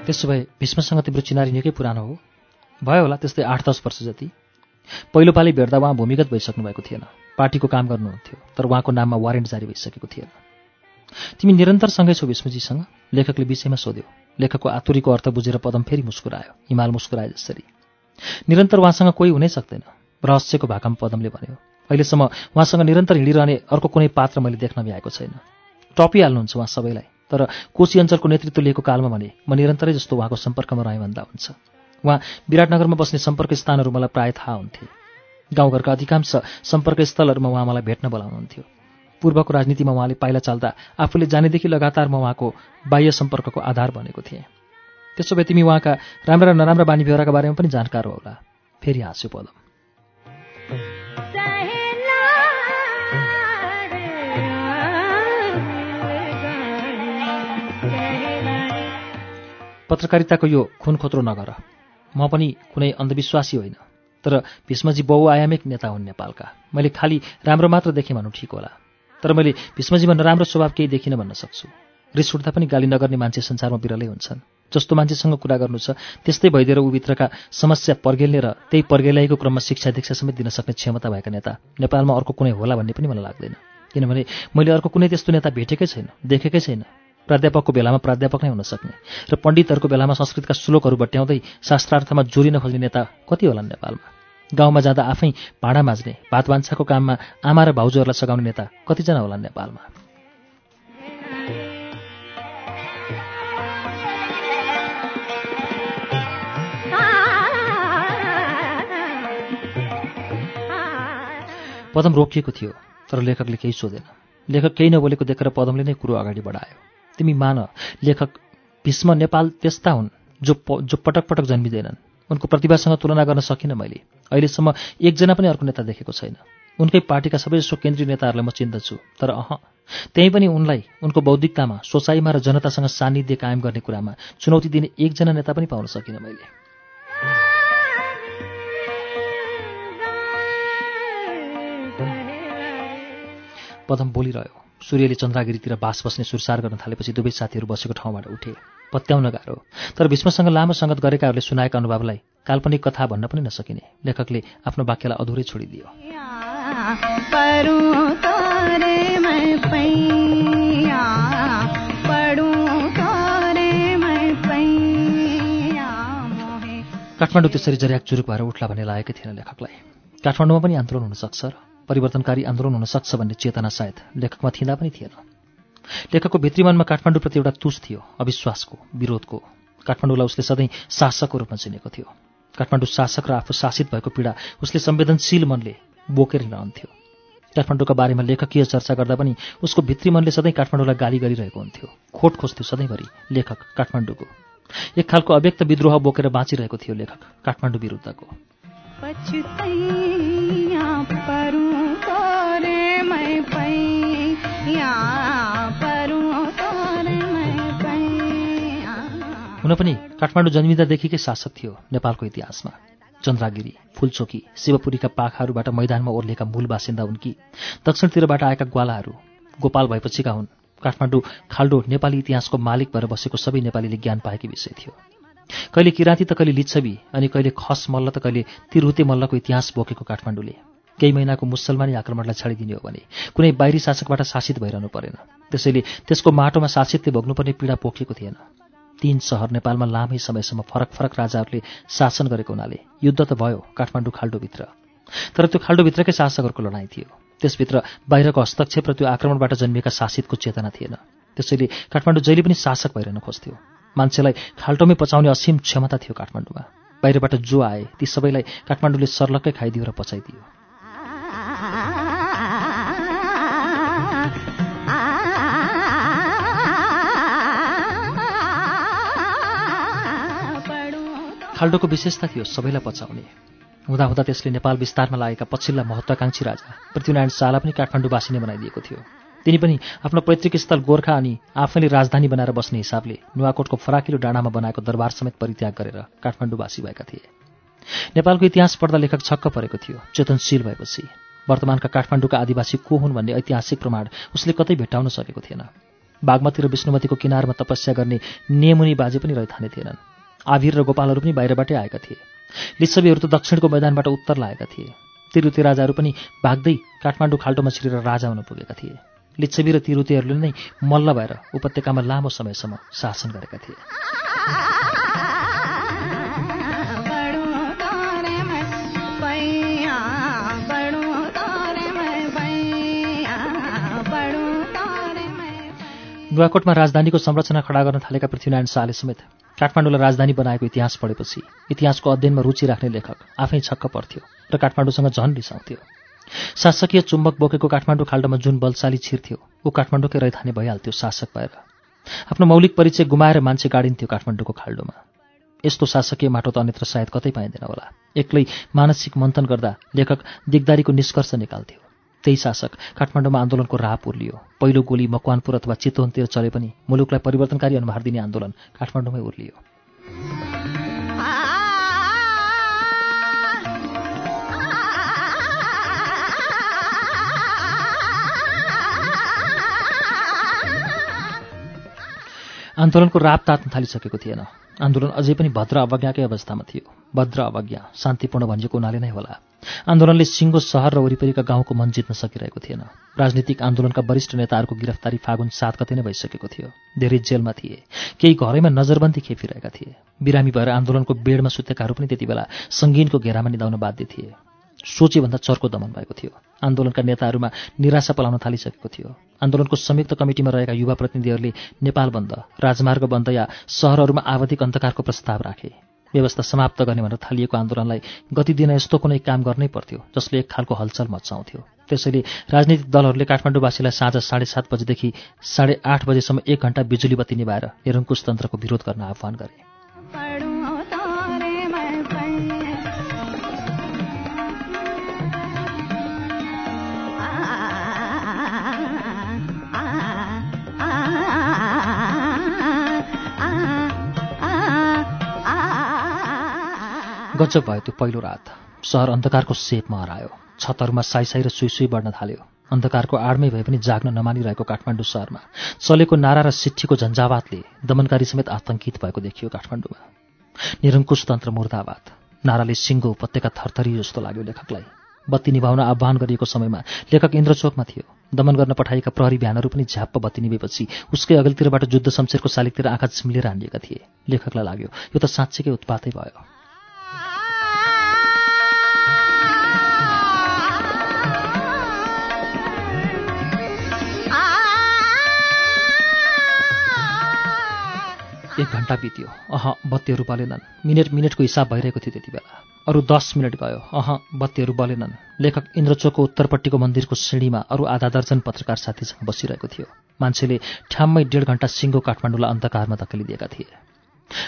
त्यसो भए भीष्मसँग तिम्रो चिनारी निकै पुरानो हो। भयो होला त्यस्तै आठ दस वर्ष जति। पहिलोपालि भेट्दा उहाँ भूमिगत भइसक्नु भएको थिएन। पार्टीको काम गर्नुहुन्थ्यो तर उहाँको नाममा वारेन्ट जारी भइसकेको थिएन। तिमी निरन्तर सँगै छौ विष्णुजीसँग। लेखकले विषयमा सोध्यो। लेखकको आतुरीको अर्थ बुझेर पदम फेरि मुस्कुरायो। हिमाल मुस्कुराए जसरी। निरन्तर उहाँसँग कोही हुनै सक्दैन। रहस्यको भाकामा पदमले भन्यो अहिलेसम्म उहाँसँग निरन्तर हिँडिरहने अर्को कुनै पात्र मैले देख्न भ्याएको छैन। टपिहाल्नुहुन्छ उहाँ सबैलाई तर कोशी अञ्चलको नेतृत्व लिएको कालमा भने म निरन्तरै जस्तो उहाँको सम्पर्कमा रहेँ भन्दा हुन्छ। उहाँ विराटनगरमा बस्ने सम्पर्क स्थानहरू मलाई प्रायः थाहा हुन्थे। गाउँघरका अधिकांश सम्पर्क स्थलहरूमा उहाँ मलाई भेट्न बोलाउनुहुन्थ्यो। पूर्वको राजनीतिमा उहाँले पाइला चाल्दा आफूले जानेदेखि लगातार म उहाँको बाह्य सम्पर्कको आधार बनेको थिएँ। त्यसो भए तिमी उहाँका राम्रा र नराम्रा बानी बेहोराका बारेमा पनि जानकार होला। फेरि हाँस्यो पदम। पत्रकारिताको यो खुन खोत्रो नगर म पनि कुनै अन्धविश्वासी होइन तर भीष्मजी बहुआयामिक नेता हुन् नेपालका। मैले खालि राम्रो मात्र देखेँ भन्नु ठिक होला। तर मैले भीष्मजीमा नराम्रो स्वभाव केही देखिनँ भन्न सक्छु। रिस उठ्दा पनि गाली नगर्ने मान्छे संसारमा बिरलै हुन्छन्। जस्तो मान्छेसँग कुरा गर्नु छ त्यस्तै भइदिएर ऊभित्रका समस्या पर्गेल्ने र त्यही पर्गेलाइको क्रममा शिक्षा दीक्षा समेत दिन सक्ने क्षमता भएका नेता नेपालमा अर्को कुनै होला भन्ने पनि मलाई लाग्दैन। किनभने मैले अर्को कुनै त्यस्तो नेता भेटेकै छैन देखेकै छैन। प्राध्यापकको बेलामा प्राध्यापक नै हुन सक्ने र पण्डितहरूको बेलामा संस्कृतका श्लोकहरू बट्याउँदै शास्त्रार्थमा जोडिन खोज्ने नेता कति होलान् नेपालमा? गाउँमा जाँदा आफै भाँडा माझ्ने भात भान्साको काममा आमा र भाउजूहरूलाई सघाउने नेता कतिजना होलान् नेपालमा? पदम रोकिएको थियो तर लेखकले केही सोधेन। लेखक केही नबोलेको देखेर पदमले नै कुरो अगाडि बढायो। तिमी मान लेखक भीष्म नेपाल त्यस्ता हुन् जो जो पटक पटक जन्मिँदैनन्। उनको प्रतिभासँग तुलना गर्न सकिनँ मैले। अहिलेसम्म एकजना पनि अर्को नेता देखेको छैन। उनकै पार्टीका सबैजसो केन्द्रीय नेताहरूलाई म चिन्दछु तर अह त्यहीँ पनि उनलाई उनको बौद्धिकतामा सोचाइमा र जनतासँग सान्निध्य कायम गर्ने कुरामा चुनौती दिने एकजना नेता पनि पाउन सकिनँ मैले। पदम बोलिरह्यो। सूर्यले चन्द्रागिरीतिर बास बस्ने सुरसार गर्न थालेपछि दुवै साथीहरू बसेको ठाउँबाट उठे। पत्याउन गाह्रो तर भीष्मसँग लामो सङ्गत गरेकाहरूले सुनाएका अनुभवलाई काल्पनिक कथा भन्न पनि नसकिने। लेखकले आफ्नो वाक्यलाई अधुरै छोडिदियो। काठमाडौँ त्यसरी जर्याक चुरुक भएर उठ्ला भन्ने लागेकै थिएन लेखकलाई। काठमाडौँमा पनि आन्दोलन हुनसक्छ र परिवर्तनकारी आन्दोलन हुनसक्छ भन्ने चेतना सायद लेखकमा थिँदा पनि थिएन। लेखकको भित्री मनमा काठमाडौँप्रति एउटा तुस थियो अविश्वासको विरोधको। काठमाडौँलाई उसले सधैँ शासकको रूपमा चिनेको थियो। काठमाडौँ शासक र आफू शासित भएको पीडा उसले संवेदनशील मनले बोकेर रहन्थ्यो काठमाडौँका बारेमा लेखकीय चर्चा गर्दा पनि उसको भित्री मनले सधैँ काठमाडौँलाई गाली गरिरहेको हुन्थ्यो। खोट खोज्थ्यो सधैँभरि लेखक काठमाडौँको। एक खालको अव्यक्त विद्रोह बोकेर बाँचिरहेको थियो लेखक काठमाडौँ विरुद्धको। हुन पनि काठमाडौँ जन्मिँदादेखिकै शासक थियो नेपालको इतिहासमा। चन्द्रागिरी फुलचोकी शिवपुरीका पाखाहरूबाट मैदानमा ओर्लेका मूल बासिन्दा उनकी दक्षिणतिरबाट आएका ग्वालाहरू गोपाल भएपछिका हुन्। काठमाडौँ खाल्डो नेपाली इतिहासको मालिक भएर बसेको सबै नेपालीले ज्ञान पाएकै विषय थियो। कहिले किराँती त कहिले लिच्छवी अनि कहिले खस मल्ल त कहिले तिरहुते मल्लको इतिहास बोकेको काठमाडौँले। केही महिनाको मुसलमानी आक्रमणलाई छाडिदिने हो भने कुनै बाहिरी शासकबाट शासित भइरहनु परेन। त्यसैले त्यसको माटोमा शासितले भोग्नुपर्ने पीडा पोखेको थिएन। तीन सहर नेपालमा लामै समयसम्म फरक फरक राजाहरूले शासन गरेको हुनाले युद्ध त भयो काठमाडौँ खाल्डोभित्र। तर त्यो खाल्डोभित्रकै शासकहरूको लडाइँ थियो। त्यसभित्र बाहिरको हस्तक्षेप र त्यो आक्रमणबाट जन्मिएका शासितको चेतना थिएन। त्यसैले काठमाडौँ जहिले पनि शासक भइरहन खोज्थ्यो मान्छेलाई खाल्टोमै पचाउने असीम क्षमता थियो काठमाडौँमा। बाहिरबाट जो आए ती सबैलाई काठमाडौँले सर्लक्कै खाइदियो र पचाइदियो। खाल्डोको विशेषता थियो सबैलाई पचाउने। हुँदाहुँदा त्यसले नेपाल विस्तारमा लागेका पछिल्ला महत्वाकांक्षी राजा पृथ्वीनारायण शाला पनि काठमाडौँवासी नै बनाइदिएको थियो। तिनी पनि आफ्नो पैतृक स्थल गोर्खा अनि आफैले राजधानी बनाएर बस्ने हिसाबले नुवाकोटको फराकिलो डाँडामा बनाएको दरबार समेत परित्याग गरेर काठमाडौँवासी भएका थिए। नेपालको इतिहास पढ्दा लेखक छक्क परेको थियो चेतनशील भएपछि। वर्तमानका काठमाडौँका आदिवासी को हुन् भन्ने ऐतिहासिक प्रमाण उसले कतै भेट्टाउन सकेको थिएन। बागमती र विष्णुमतीको किनारमा तपस्या गर्ने नेमुनी बाजे पनि रहिथाने थिएनन्। आभिर र गोपालहरू पनि बाहिरबाटै आएका थिए। लिच्छवीहरू त दक्षिणको मैदानबाट उत्तर लागेका थिए। तिरुती राजाहरू पनि भाग्दै काठमाडौँ खाल्टोमा छिरेर राजा हुन पुगेका थिए। लिच्छवी र तिरुतीहरूले नै मल्ल भएर उपत्यकामा लामो समयसम्म शासन गरेका थिए। नुवाकोटमा राजधानीको संरचना खडा गर्न थालेका पृथ्वीनारायण शाहले समेत काठमाडौँलाई राजधानी बनाएको इतिहास पढेपछि इतिहासको अध्ययनमा रुचि राख्ने लेखक आफै छक्क पर्थ्यो र काठमाडौँसँग झन रिसाउँथ्यो। शासकीय चुम्बक बोकेको काठमाडौँ खाल्डोमा जुन बलशाली छिर्थ्यो ऊ काठमाडौँकै रैथाने भइहाल्थ्यो शासक भएर। आफ्नो मौलिक परिचय गुमाएर मान्छे गाडिन्थ्यो काठमाडौँको खाल्डोमा। यस्तो शासकीय माटो त अन्यत्र सायद कतै पाइँदैन होला। एक्लै मानसिक मन्थन गर्दा लेखक दिगदारीको निष्कर्ष निकाल्थ्यो। त्यही शासक काठमाडौँमा आन्दोलनको राप उर्लियो पहिलो गोली मकवानपुर अथवा चितवनतिर चले पनि मुलुकलाई परिवर्तनकारी अनुहार दिने आन्दोलन काठमाडौँमै उर्लियो। आन्दोलनको राप तात्न थालिसकेको थिएन। आन्दोलन अझै पनि भद्र अवज्ञाकै अवस्थामा थियो। भद्र अवज्ञा शान्तिपूर्ण भनिएको हुनाले नै होला। आन्दोलनले सिङ्गो सहर र वरिपरिका गाउँको मन जित्न सकिरहेको थिएन। राजनीतिक आन्दोलनका वरिष्ठ नेताहरूको गिरफ्तारी फागुन सात गते नै भइसकेको थियो। धेरै जेलमा थिए। केही घरैमा नजरबन्दी खेपिरहेका थिए। बिरामी भएर आन्दोलनको बेडमा सुतेकाहरू पनि त्यति बेला सङ्गीनको घेरामा निधाउन बाध्य थिए। सोचेभन्दा चर्को दमन भएको थियो। आन्दोलनका नेताहरूमा निराशा पलाउन थालिसकेको थियो। आन्दोलनको संयुक्त कमिटीमा रहेका युवा प्रतिनिधिहरूले नेपाल बन्द राजमार्ग बन्द या सहरहरूमा आवधिक अन्धकारको प्रस्ताव राखे। व्यवस्था समाप्त गर्ने भनेर थालिएको आन्दोलनलाई गति दिन यस्तो कुनै काम गर्नै पर्थ्यो जसले एक खालको हलचल मचाउँथ्यो त्यसैले राजनीतिक दलहरूले काठमाडौँवासीलाई साँझ साढे सात बजेदेखि साढे आठ बजेसम्म एक घण्टा बिजुली बत्ती निभाएर निरङ्कुश तन्त्रको विरोध गर्न आह्वान गरे। गजब भयो त्यो पहिलो रात। सहर अन्धकारको सेपमा हरायो। छतहरूमा साइसाई र सुई सुई बढ्न थाल्यो। अन्धकारको आडमै भए पनि जाग्न नमानिरहेको काठमाडौँ सहरमा। चलेको नारा र सिट्ठीको झन्झावातले दमनकारी समेत आतंकित भएको देखियो काठमाडौँमा। निरङ्कुश तन्त्र मुर्दाबाद। नाराले सिङ्गो उपत्यका थरथरी जस्तो लाग्यो लेखकलाई। बत्ती निभाउन आह्वान गरिएको समयमा लेखक इन्द्रचोकमा थियो। दमन गर्न पठाएका प्रहरी बिहानहरू पनि झ्याप्प बत्ती निभेपछि उसकै अघिल्तिरबाट जुद्ध शमशेरको शालिकतिर आँखा झिम्लेर हानिएका थिए। लेखकलाई लाग्यो यो त साँच्चीकै उत्पातै भयो। एक घन्टा बित्यो। अह बत्तीहरू बलेनन्। मिनट मिनटको हिसाब भइरहेको थियो त्यति बेला। अरू दस मिनट गयो अह बत्तीहरू बलेनन्। लेखक इन्द्रचोकको उत्तरपट्टिको मन्दिरको सिँढीमा अरू आधा दर्जन पत्रकार साथीसँग बसिरहेको थियो। मान्छेले ठ्याम्मै डेढ घन्टा सिङ्गो काठमाडौँलाई अन्धकारमा धकेलिदिएका थिए।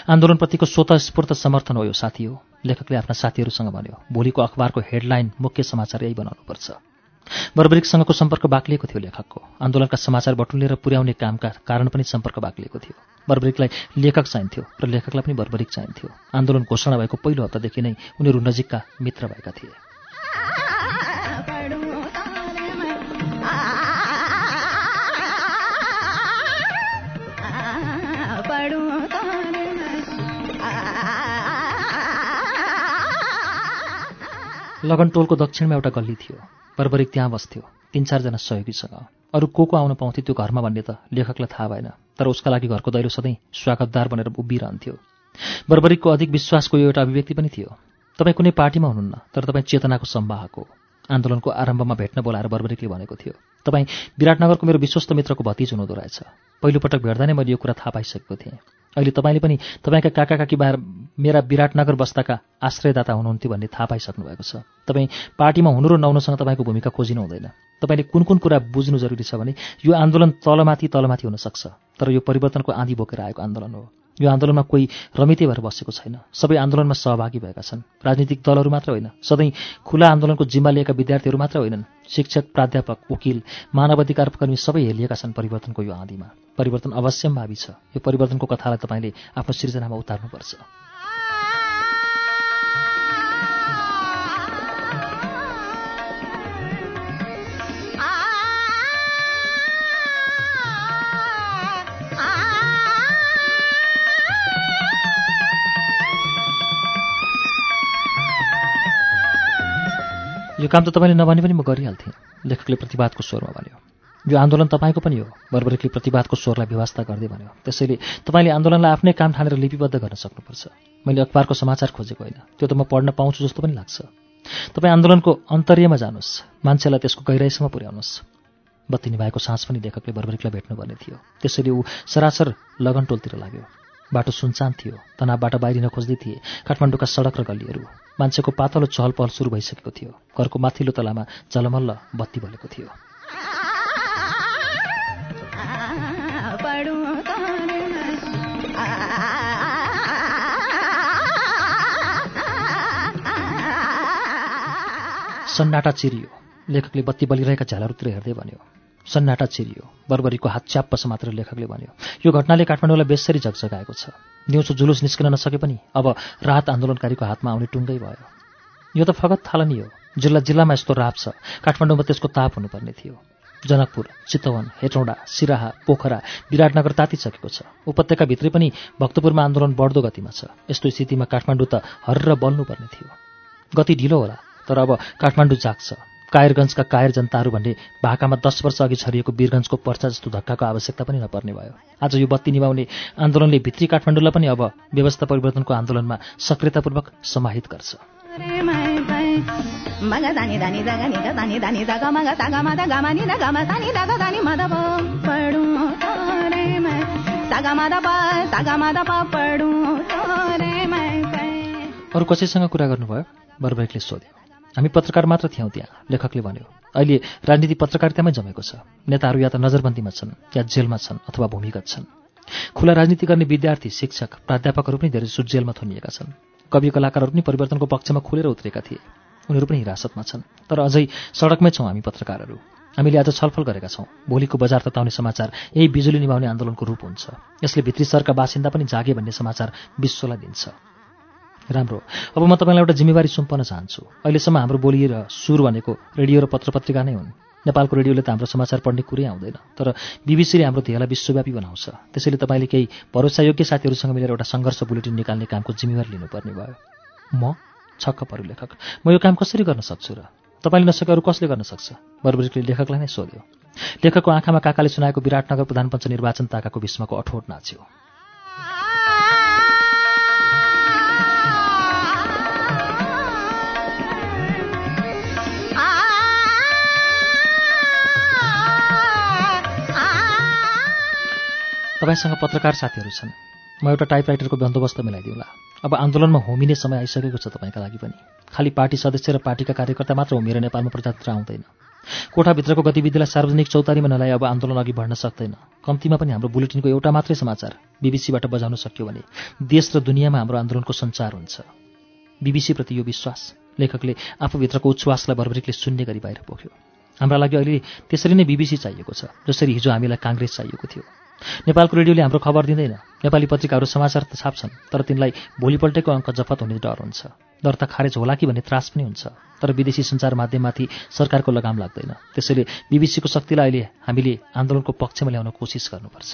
आन्दोलनप्रतिको स्वतस्फूर्त समर्थन हो यो साथी हो। लेखकले आफ्ना साथीहरूसँग भन्यो भोलिको अखबारको हेडलाइन मुख्य समाचार यही बनाउनुपर्छ। बर्बरिकसँगको सम्पर्क बाक्लिएको थियो लेखकको। आन्दोलनका समाचार बटुलेर पुर्याउने कामका कारण पनि सम्पर्क बाक्लिएको थियो। बर्बरिकलाई लेखक चाहिन्थ्यो र लेखकलाई पनि बर्बरिक चाहिन्थ्यो। आन्दोलन घोषणा भएको पहिलो हप्तादेखि नै उनीहरू नजिकका मित्र भएका थिए। लगनटोलको दक्षिणमा एउटा गल्ली थियो। बर्बरिक त्यहाँ बस्थ्यो। तिन चारजना सहयोगीसँग अरू को को आउन पाउँथ्यो त्यो घरमा भन्ने त लेखकलाई थाहा भएन तर उसका लागि घरको दैलो सधैँ स्वागतदार बनेर उभिरहन्थ्यो। बर्बरिकको अधिक विश्वासको यो एउटा अभिव्यक्ति पनि थियो। तपाईँ कुनै पार्टीमा हुनुहुन्न तर तपाईँ चेतनाको सम्वाहक हो। आन्दोलनको आरम्भमा भेट्न बोलाएर बर्बरिकले भनेको थियो। तपाईँ विराटनगरको मेरो विश्वस्त मित्रको भतिज हुनुहुँदो रहेछ। पहिलोपटक भेट्दा नै मैले यो कुरा थाहा पाइसकेको थिएँ। अहिले तपाईँले पनि तपाईँका काका काकी बाहिर मेरा विराटनगर बस्दाका आश्रयदाता हुनुहुन्थ्यो भन्ने थाहा पाइसक्नु भएको छ। तपाईँ पार्टीमा हुनु र नहुनुसँग तपाईँको भूमिका खोजिनु हुँदैन। तपाईँले कुन कुन कुरा बुझ्नु जरुरी छ भने यो आन्दोलन तलमाथि तलमाथि हुनसक्छ। तर यो परिवर्तनको आँधी बोकेर आएको आन्दोलन हो। यो आन्दोलनमा कोही रमिते भएर बसेको छैन। सबै आन्दोलनमा सहभागी भएका छन्। राजनीतिक दलहरू मात्र होइन। सधैँ खुला आन्दोलनको जिम्मा लिएका विद्यार्थीहरू मात्र होइनन्। शिक्षक प्राध्यापक वकिल मानवाधिकार कर्मी सबै हेलिएका छन् परिवर्तनको यो आँधीमा। परिवर्तन अवश्यम्भावी छ। यो परिवर्तनको कथालाई तपाईँले आफ्नो सृजनामा उतार्नुपर्छ। यो काम त तपाईँले नभने पनि म गरिहाल्थेँ। लेखकले प्रतिवादको स्वरमा भन्यो। यो आन्दोलन तपाईँको पनि हो। बर्बरिकले प्रतिवादको स्वरलाई व्यवस्था गर्दै भन्यो। त्यसैले तपाईँले आन्दोलनलाई आफ्नै काम ठानेर लिपिबद्ध गर्न सक्नुपर्छ। मैले अखबारको समाचार खोजेको होइन। त्यो त म पढ्न पाउँछु जस्तो पनि लाग्छ। तपाईँ आन्दोलनको अन्तर्यमा जानुहोस्। मान्छेलाई त्यसको गहिराइसम्म पुर्याउनुहोस्। बत्ती निभाएको सास पनि लेखकले बर्बरिकलाई भेट्नुपर्ने थियो। त्यसैले ऊ सरासर लगन टोलतिर लाग्यो। बाटो सुनसान थियो तनावबाट बाहिरिन खोज्दै थिए काठमाडौँका सडक र गल्लीहरू। मान्छेको पातलो चहल पहल सुरु भइसकेको थियो घरको माथिल्लो तलामा जलमल्ल बत्ती बलेको थियो। सन्नाटा चिरियो। लेखकले बत्ती बलिरहेका झ्यालहरूतिर हेर्दै भन्यो सन्नाटा चिरियो। बर्बरीको हात च्याप्प समातेर लेखकले भन्यो यो घटनाले काठमाडौँलाई बेसरी झकझगाएको छ। दिउँसो जुलुस निस्किन नसके पनि अब राहत आन्दोलनकारीको हातमा आउने टुङ्गै भयो। यो त फगत थालनी हो। जिल्ला जिल्लामा यस्तो राप छ। काठमाडौँमा त्यसको ताप हुनुपर्ने थियो। जनकपुर चितवन हेटौँडा सिराहा पोखरा विराटनगर तातिसकेको छ। उपत्यकाभित्रै पनि भक्तपुरमा आन्दोलन बढ्दो गतिमा छ। यस्तो स्थितिमा काठमाडौँ त हर्र बल्नुपर्ने थियो। गति ढिलो होला तर अब काठमाडौँ जाग्छ। कायरगञ्जका कायर जनताहरू भन्ने भाकामा दस वर्ष अघि छरिएको वीरगञ्जको पर्चा जस्तो धक्काको आवश्यकता पनि नपर्ने भयो। आज यो बत्ती निभाउने आन्दोलनले भित्री काठमाडौँलाई पनि अब व्यवस्था परिवर्तनको आन्दोलनमा सक्रियतापूर्वक समाहित गर्छ। अरू कसैसँग कुरा गर्नुभयो? बर्बरेकले सोध्यो। हामी पत्रकार मात्र थियौँ त्यहाँ लेखकले भन्यो। अहिले राजनीति पत्रकारितामै जमेको छ। नेताहरू या त नजरबन्दीमा छन् या जेलमा छन् अथवा भूमिगत छन्। खुला राजनीति गर्ने विद्यार्थी शिक्षक प्राध्यापकहरू पनि धेरै जेलमा थुनिएका छन्। कवि कलाकारहरू पनि परिवर्तनको पक्षमा खुलेर उत्रेका थिए। उनीहरू पनि हिरासतमा छन्। तर अझै सडकमै छौँ हामी पत्रकारहरू। हामीले आज छलफल गरेका छौँ। भोलिको बजार तताउने समाचार यही बिजुली निभाउने आन्दोलनको रूप हुन्छ। यसले भित्री सरका बासिन्दा पनि जागे भन्ने समाचार विश्वलाई दिन्छ। राम्रो अब म तपाईँलाई एउटा जिम्मेवारी सुम्पन चाहन्छु। अहिलेसम्म हाम्रो बोली र सुर भनेको रेडियो र पत्रपत्रिका नै हुन्। नेपालको रेडियोले त हाम्रो समाचार पढ्ने कुरै आउँदैन। तर बिबिसीले हाम्रो ध्येयलाई विश्वव्यापी बनाउँछ। त्यसैले तपाईँले केही भरोसायोग्य साथीहरूसँग मिलेर एउटा सङ्घर्ष बुलेटिन निकाल्ने कामको जिम्मेवारी लिनुपर्ने भयो। म छक्क परु लेखक। म यो काम कसरी गर्न सक्छु र? तपाईँले नसके अरू कसले गर्न सक्छ? बर्बरिकले लेखकलाई नै सोध्यो। लेखकको आँखामा काकाले सुनाएको विराटनगर प्रधानपञ्च निर्वाचन ताकाको भीष्मको अठोट नाच्यो। तपाईँसँग पत्रकार साथीहरू छन्। म एउटा टाइपराइटरको बन्दोबस्त मिलाइदिउँला। अब आन्दोलनमा होमिने समय आइसकेको छ तपाईँका लागि पनि। खालि पार्टी सदस्य र पार्टीका कार्यकर्ता मात्र होमिएर नेपालमा प्रजातन्त्र आउँदैन। कोठाभित्रको गतिविधिलाई सार्वजनिक चौतारीमा नलाई अब आन्दोलन अघि बढ्न सक्दैन। कम्तीमा पनि हाम्रो बुलेटिनको एउटा मात्रै समाचार बिबिसीबाट बजाउन सक्यो भने देश र दुनियाँमा हाम्रो आन्दोलनको सञ्चार हुन्छ। बिबिसीप्रति यो विश्वास लेखकले आफूभित्रको उच्छ्वासलाई बर्बरिकले सुन्ने गरी बाहिर पोख्यो। हाम्रा लागि अहिले त्यसरी नै बिबिसी चाहिएको छ जसरी हिजो हामीलाई काङ्ग्रेस चाहिएको थियो। नेपालको रेडियोले हाम्रो खबर दिँदैन। नेपाली पत्रिकाहरू समाचार त छाप्छन् तर तिनलाई भोलिपल्टैको अङ्क जफत हुने डर हुन्छ। दर त खारेज होला कि भन्ने त्रास पनि हुन्छ तर विदेशी सञ्चार माध्यममाथि सरकारको लगाम लाग्दैन। त्यसैले बिबिसीको शक्तिलाई अहिले हामीले आन्दोलनको पक्षमा ल्याउन कोसिस गर्नुपर्छ।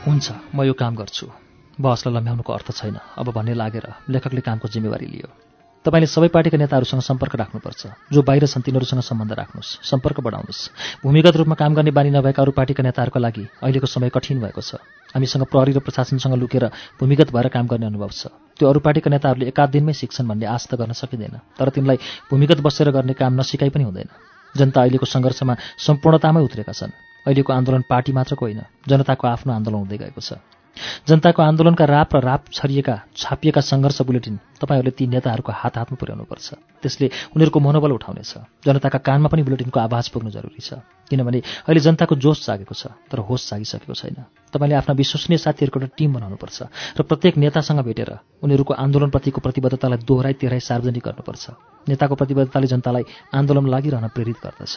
हुन्छ म यो काम गर्छु। बहसलाई लम्ब्याउनुको अर्थ छैन। अब भन्ने लागेर लेखकले कामको जिम्मेवारी लियो। तपाईँले सबै पार्टीका नेताहरूसँग सम्पर्क राख्नुपर्छ। जो बाहिर छन् तिनीहरूसँग सम्बन्ध राख्नुहोस् सम्पर्क बढाउनुहोस्। भूमिगत रूपमा काम गर्ने बानी नभएका अरू पार्टीका नेताहरूका लागि अहिलेको समय कठिन भएको छ। हामीसँग प्रहरी र प्रशासनसँग लुकेर भूमिगत भएर काम गर्ने अनुभव छ। त्यो अरू पार्टीका नेताहरूले एकाध दिनमै सिक्छन् भन्ने आश त गर्न सकिँदैन तर तिनलाई भूमिगत बसेर गर्ने काम नसिकाइ पनि हुँदैन। जनता अहिलेको सङ्घर्षमा सम्पूर्णतामै उत्रेका छन्। अहिलेको आन्दोलन पार्टी मात्रको होइन जनताको आफ्नो आन्दोलन हुँदै गएको छ। जनताको आन्दोलनका राप र राप छरिएका छापिएका सङ्घर्ष बुलेटिन तपाईँहरूले ती नेताहरूको हात हातमा पुर्याउनुपर्छ। त्यसले उनीहरूको मनोबल उठाउनेछ। जनताका कानमा पनि बुलेटिनको आवाज पुग्नु जरुरी छ। किनभने अहिले जनताको जोस जागेको छ तर होस जागिसकेको छैन। तपाईँले आफ्ना विश्वसनीय साथीहरूको एउटा टिम बनाउनुपर्छ र प्रत्येक नेतासँग भेटेर उनीहरूको आन्दोलनप्रतिको प्रतिबद्धतालाई दोहोऱ्याइ तेह्राइ सार्वजनिक गर्नुपर्छ। नेताको प्रतिबद्धताले जनतालाई आन्दोलन लागिरहन प्रेरित गर्दछ।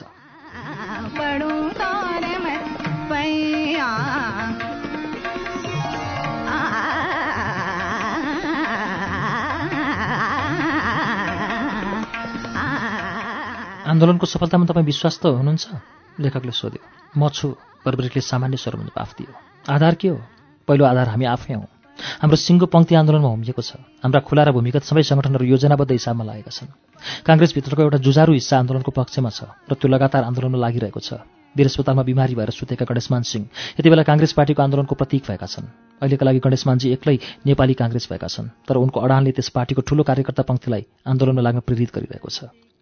आन्दोलनको सफलतामा तपाईँ विश्वास त हुनुहुन्छ? लेखकले सोध्यो। म छु बर्बरिकले सामान्य स्वरमा जवाफ दियो आधार के हो? पहिलो आधार हामी आफै हौँ। हाम्रो सिङ्गो पङ्क्ति आन्दोलनमा होमिएको छ। हाम्रा खुला र भूमिगत सबै सङ्गठनहरू योजनाबद्ध हिसाबमा लागेका छन्। काङ्ग्रेसभित्रको एउटा जुजारु हिस्सा आन्दोलनको पक्षमा छ र त्यो लगातार आन्दोलनमा लागिरहेको छ। वीर अस्पतालमा बिमारी भएर सुतेका गणेशमान सिंह यति बेला काङ्ग्रेस पार्टीको आन्दोलनको प्रतीक भएका छन्। अहिलेका लागि गणेशमानजी एक्लै नेपाली काङ्ग्रेस भएका छन् तर उनको अडानले त्यस पार्टीको ठूलो कार्यकर्ता पङ्क्तिलाई आन्दोलनमा लाग्न प्रेरित गरिरहेको छ।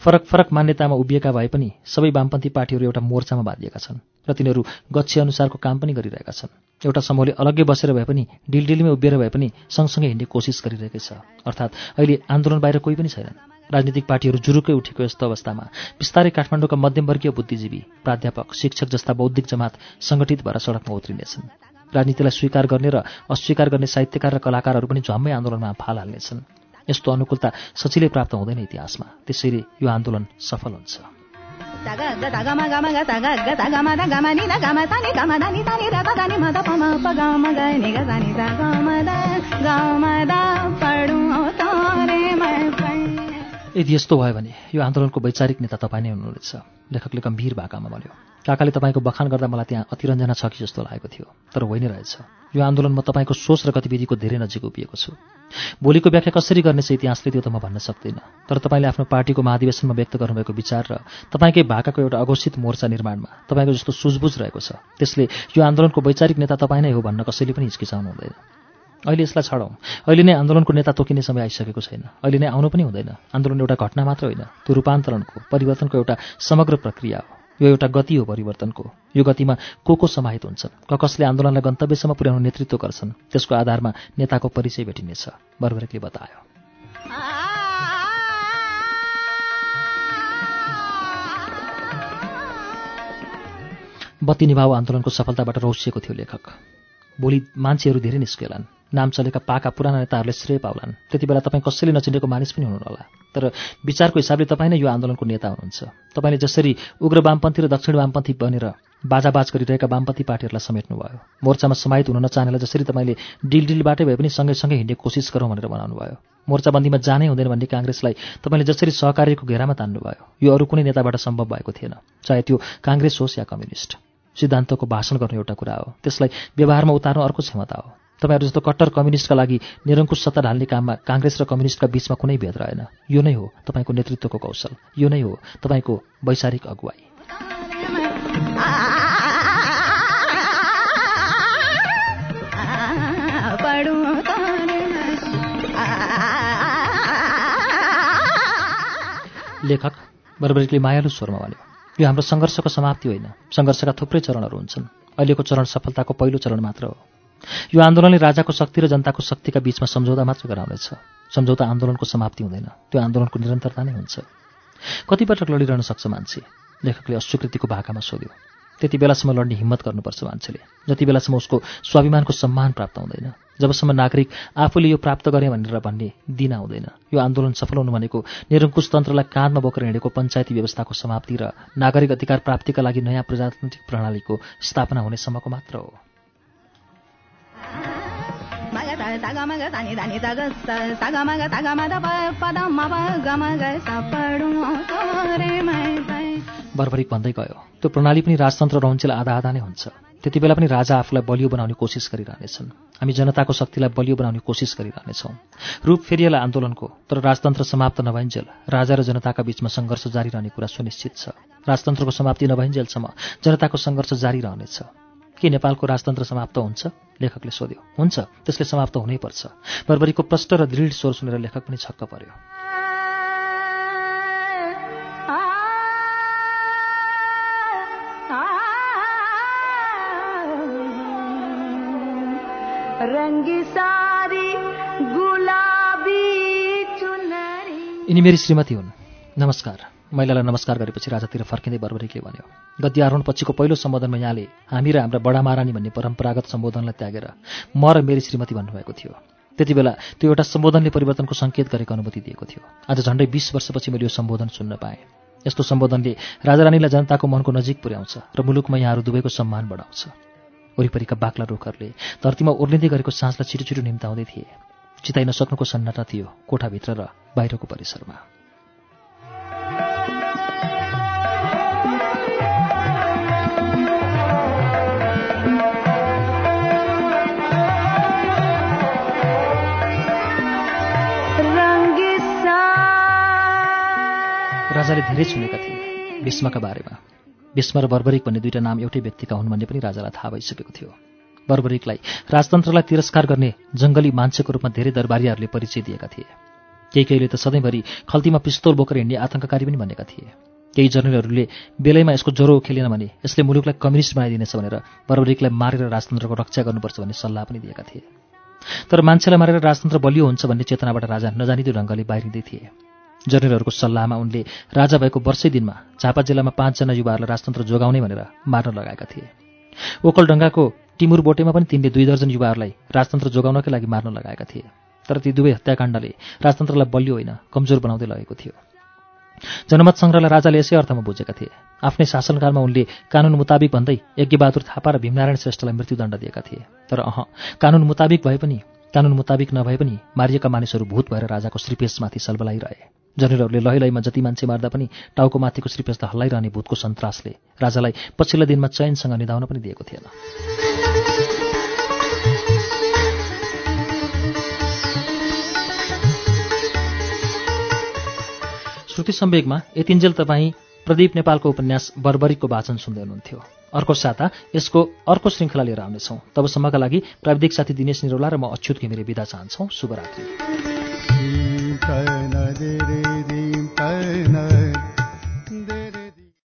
फरक फरक मान्यतामा उभिएका भए पनि सबै वामपन्थी पार्टीहरू एउटा मोर्चामा बाँधिएका छन् र तिनीहरू गच्छे अनुसारको काम पनि गरिरहेका छन्। एउटा समूहले अलग्गै बसेर भए पनि डिलडिलमै उभिएर भए पनि सँगसँगै हिँड्ने कोसिस गरिरहेकै छ। अर्थात् अहिले आन्दोलन बाहिर कोही पनि छैनन्। राजनीतिक पार्टीहरू जुरुकै उठेको यस्तो अवस्थामा बिस्तारै काठमाडौँका मध्यमवर्गीय बुद्धिजीवी प्राध्यापक शिक्षक जस्ता बौद्धिक जमात सङ्गठित भएर सडकमा उत्रिनेछन्। राजनीतिलाई स्वीकार गर्ने र अस्वीकार गर्ने साहित्यकार र कलाकारहरू पनि झम्मै आन्दोलनमा फाल हाल्नेछन्। यस्तो अनुकूलता सचिलै प्राप्त हुँदैन इतिहासमा। त्यसैले यो आन्दोलन सफल हुन्छ। यदि यस्तो भयो भने यो आन्दोलनको वैचारिक नेता तपाईँ नै हुनुहुनेछ। लेखकले गम्भीर भाकामा भन्यो काकाले तपाईँको बखान गर्दा मलाई त्यहाँ अतिरञ्जना छ कि जस्तो लागेको थियो तर होइन रहेछ। यो आन्दोलन म तपाईँको सोच र गतिविधिको धेरै नजिक उभिएको छु। भोलिको व्याख्या कसरी गर्नेछ इतिहासले त्यो त म भन्न सक्दिनँ तर तपाईँले आफ्नो पार्टीको महाधिवेशनमा व्यक्त गर्नुभएको विचार र तपाईँकै भाकाको एउटा अघोषित मोर्चा निर्माणमा तपाईँको जस्तो सुझबुझ रहेको छ। त्यसले यो आन्दोलनको वैचारिक नेता तपाईँ नै हो भन्न कसैले पनि हिचकिचाउनु हुँदैन अहिले यसलाई छाडौँ। अहिले नै आन्दोलनको नेता तोकिने समय आइसकेको छैन। अहिले नै आउनु पनि हुँदैन। आन्दोलन एउटा घटना मात्र होइन त्यो रूपान्तरणको परिवर्तनको एउटा समग्र प्रक्रिया हो। यो एउटा गति हो परिवर्तनको। यो गतिमा को को समाहित हुन्छन्? क कसले आन्दोलनलाई गन्तव्यसम्म पुर्याउन नेतृत्व गर्छन्? त्यसको आधारमा नेताको परिचय भेटिनेछ। बर्बरेकले बतायो। बत्ती निभाव आन्दोलनको सफलताबाट रौसिएको थियो लेखक। भोलि मान्छेहरू धेरै निस्केलान्। नाम चलेका पाका पुराना नेताहरूले श्रेय पाउलान्। त्यति बेला तपाईँ कसैले नचिनेको मानिस पनि हुनुहुन्न तर विचारको हिसाबले तपाईँ नै यो आन्दोलनको नेता हुनुहुन्छ। तपाईँले जसरी उग्र वामपन्थी र दक्षिण वामपन्थी बनेर बाजाबाज गरिरहेका वामपन्थी पार्टीहरूलाई समेट्नुभयो मोर्चामा समाहित हुन नचाहनेलाई जसरी तपाईँले डिल डिलबाटै भए पनि सँगै हिँड्ने कोसिस गरौँ भनेर बनाउनु भयो मोर्चाबन्दीमा जानै हुँदैन भन्ने काङ्ग्रेसलाई तपाईँले जसरी सहकार्यको घेरामा तान्नुभयो यो अरू कुनै नेताबाट सम्भव भएको थिएन चाहे त्यो काङ्ग्रेस होस् या कम्युनिस्ट। सिद्धान्तको भाषण गर्नु एउटा कुरा हो। त्यसलाई व्यवहारमा उतार्नु अर्को क्षमता हो। तपाईँहरू जस्तो कट्टर कम्युनिस्टका लागि निरङ्कुश सत्ता ढाल्ने काममा काङ्ग्रेस र कम्युनिस्टका बीचमा कुनै भेद रहेन। यो नै हो तपाईँको नेतृत्वको कौशल। यो नै हो तपाईँको वैचारिक अगुवाई। लेखक बर्बरिकले मायालु स्वरमा भन्यो यो हाम्रो सङ्घर्षको समाप्ति होइन। सङ्घर्षका थुप्रै चरणहरू हुन्छन्। अहिलेको चरण सफलताको पहिलो चरण मात्र हो। यो आन्दोलनले राजाको शक्ति र जनताको शक्तिका बीचमा सम्झौता मात्र गराउनेछ। सम्झौता आन्दोलनको समाप्ति हुँदैन। त्यो आन्दोलनको निरन्तरता नै हुन्छ। कतिपटक लडिरहन सक्छ मान्छे। लेखकले अस्वीकृतिको भाकामा सोध्यो। त्यति बेलासम्म लड्ने हिम्मत गर्नुपर्छ मान्छेले। जति बेलासम्म उसको स्वाभिमानको सम्मान प्राप्त हुँदैन। जबसम्म नागरिक आफूले यो प्राप्त गरेँ भनेर भन्ने दिन आउँदैन। यो आन्दोलन सफल हुनु भनेको निरङ्कुश तन्त्रलाई काँधमा बोकेर हिँडेको पञ्चायती व्यवस्थाको समाप्ति र नागरिक अधिकार प्राप्तिका लागि नयाँ प्रजातान्त्रिक प्रणालीको स्थापना हुनेसम्मको मात्र हो। बर्बरिक भन्दै गयो त्यो प्रणाली पनि राजतन्त्र रहन्जेल आधा आधा नै हुन्छ। त्यति बेला पनि राजा आफूलाई बलियो बनाउने कोसिस गरिरहनेछन्। हामी जनताको शक्तिलाई बलियो बनाउने कोसिस गरिरहनेछौँ। रूप फेरिएला आन्दोलनको तर राजतन्त्र समाप्त नभइन्जेल राजा र जनताका बीचमा सङ्घर्ष जारी रहने कुरा सुनिश्चित छ। राजतन्त्रको समाप्ति नभइन्जेलसम्म जनताको सङ्घर्ष जारी रहनेछ। के नेपालको राजतन्त्र समाप्त हुन्छ? लेखकले सोध्यो। हुन्छ त्यसले समाप्त हुनैपर्छ। बर्बरीको प्रष्ट र दृढ स्वर सुनेर लेखक पनि छक्क पर्यो। यिनी मेरी श्रीमती हुन्। नमस्कार। महिलालाई नमस्कार गरेपछि राजातिर फर्किँदै बर्बरीले भन्यो? गद्य आरोहण पछिको पहिलो सम्बोधनमा यहाँले हामी र हाम्रा बडा महारानी भन्ने परम्परागत सम्बोधनलाई त्यागेर म र मेरी श्रीमती भन्नुभएको थियो। त्यति बेला त्यो एउटा सम्बोधनले परिवर्तनको सङ्केत गरेको अनुभूति दिएको थियो। आज झन्डै बिस वर्षपछि मैले यो सम्बोधन सुन्न पाएँ। यस्तो सम्बोधनले राजारानीलाई जनताको मनको नजिक पुर्याउँछ र मुलुकमा यहाँहरू दुवैको सम्मान बढाउँछ। वरिपरिका बाक्ला रुखहरूले धरतीमा ओर्लिँदै गरेको साँझलाई छिटो छिटो निम्ताउँदै थिए। चिताइ नसक्नुको सन्नाटा थियो कोठाभित्र र बाहिरको परिसरमा। राजाले धेरै सुनेका थिए। भीष्मका बारेमा। भीष्म र बर्बरिक भन्ने दुईटा नाम एउटै व्यक्तिका हुन् भन्ने पनि राजालाई थाहा भइसकेको थियो। बर्बरिकलाई राजतन्त्रलाई तिरस्कार गर्ने जङ्गली मान्छेको रूपमा धेरै दरबारीहरूले परिचय दिएका थिए। केही केहीले त सधैँभरि खल्तीमा पिस्तोल बोकेर हिँड्ने आतङ्ककारी पनि भनेका थिए। केही जनरलहरूले बेलैमा यसको ज्वरो खेलेन भने यसले मुलुकलाई कम्युनिस्ट बनाइदिनेछ भनेर बर्बरिकलाई मारेर राजतन्त्रको रक्षा गर्नुपर्छ भन्ने सल्लाह पनि दिएका थिए। तर मान्छेलाई मारेर राजतन्त्र बलियो हुन्छ भन्ने चेतनाबाट राजा नजानिदो ढङ्गले बाहिरिँदै थिए। जनरलहरूको सल्लाहमा उनले राजा भएको वर्षै दिनमा झापा जिल्लामा पाँचजना युवाहरूलाई राजतन्त्र जोगाउने भनेर मार्न लगाएका थिए। ओकलडङ्गाको टिमुर बोटेमा पनि तिनले दुई दर्जन युवाहरूलाई राजतन्त्र जोगाउनकै लागि मार्न लगाएका थिए। तर ती दुवै हत्याकाण्डले राजतन्त्रलाई बलियो होइन कमजोर बनाउँदै लगेको थियो। जनमत सङ्ग्रहलाई राजाले यसै अर्थमा बुझेका थिए। आफ्नै शासनकालमा उनले कानुन मुताबिक भन्दै यज्ञबहादुर थापा र भीमनारायण श्रेष्ठलाई मृत्युदण्ड दिएका थिए। तर अह कानुन मुताबिक भए पनि कानुन मुताबिक नभए पनि मारिएका मानिसहरू भूत भएर राजाको श्रीपेशमाथि सलबलाइरहे। जनरलहरूले लही लहीमा जति मान्छे मार्दा पनि टाउको माथिको श्रीपेश त हल्लाइरहने भूतको सन्तासले राजालाई पछिल्लो दिनमा चयनसँग निधाउन पनि दिएको थिएन। श्रुति सम्वेगमा यतिन्जेल तपाईँ प्रदीप नेपालको उपन्यास बर्बरीको वाचन सुन्दै हुनुहुन्थ्यो। अर्को साता यसको अर्को श्रृङ्खला लिएर आउनेछौँ। तबसम्मका लागि प्राविधिक साथी दिनेश निरौला र म अच्युत घिमिरे विदा चाहन्छौँ। शुभरात्रि। ಕನದಿರೇ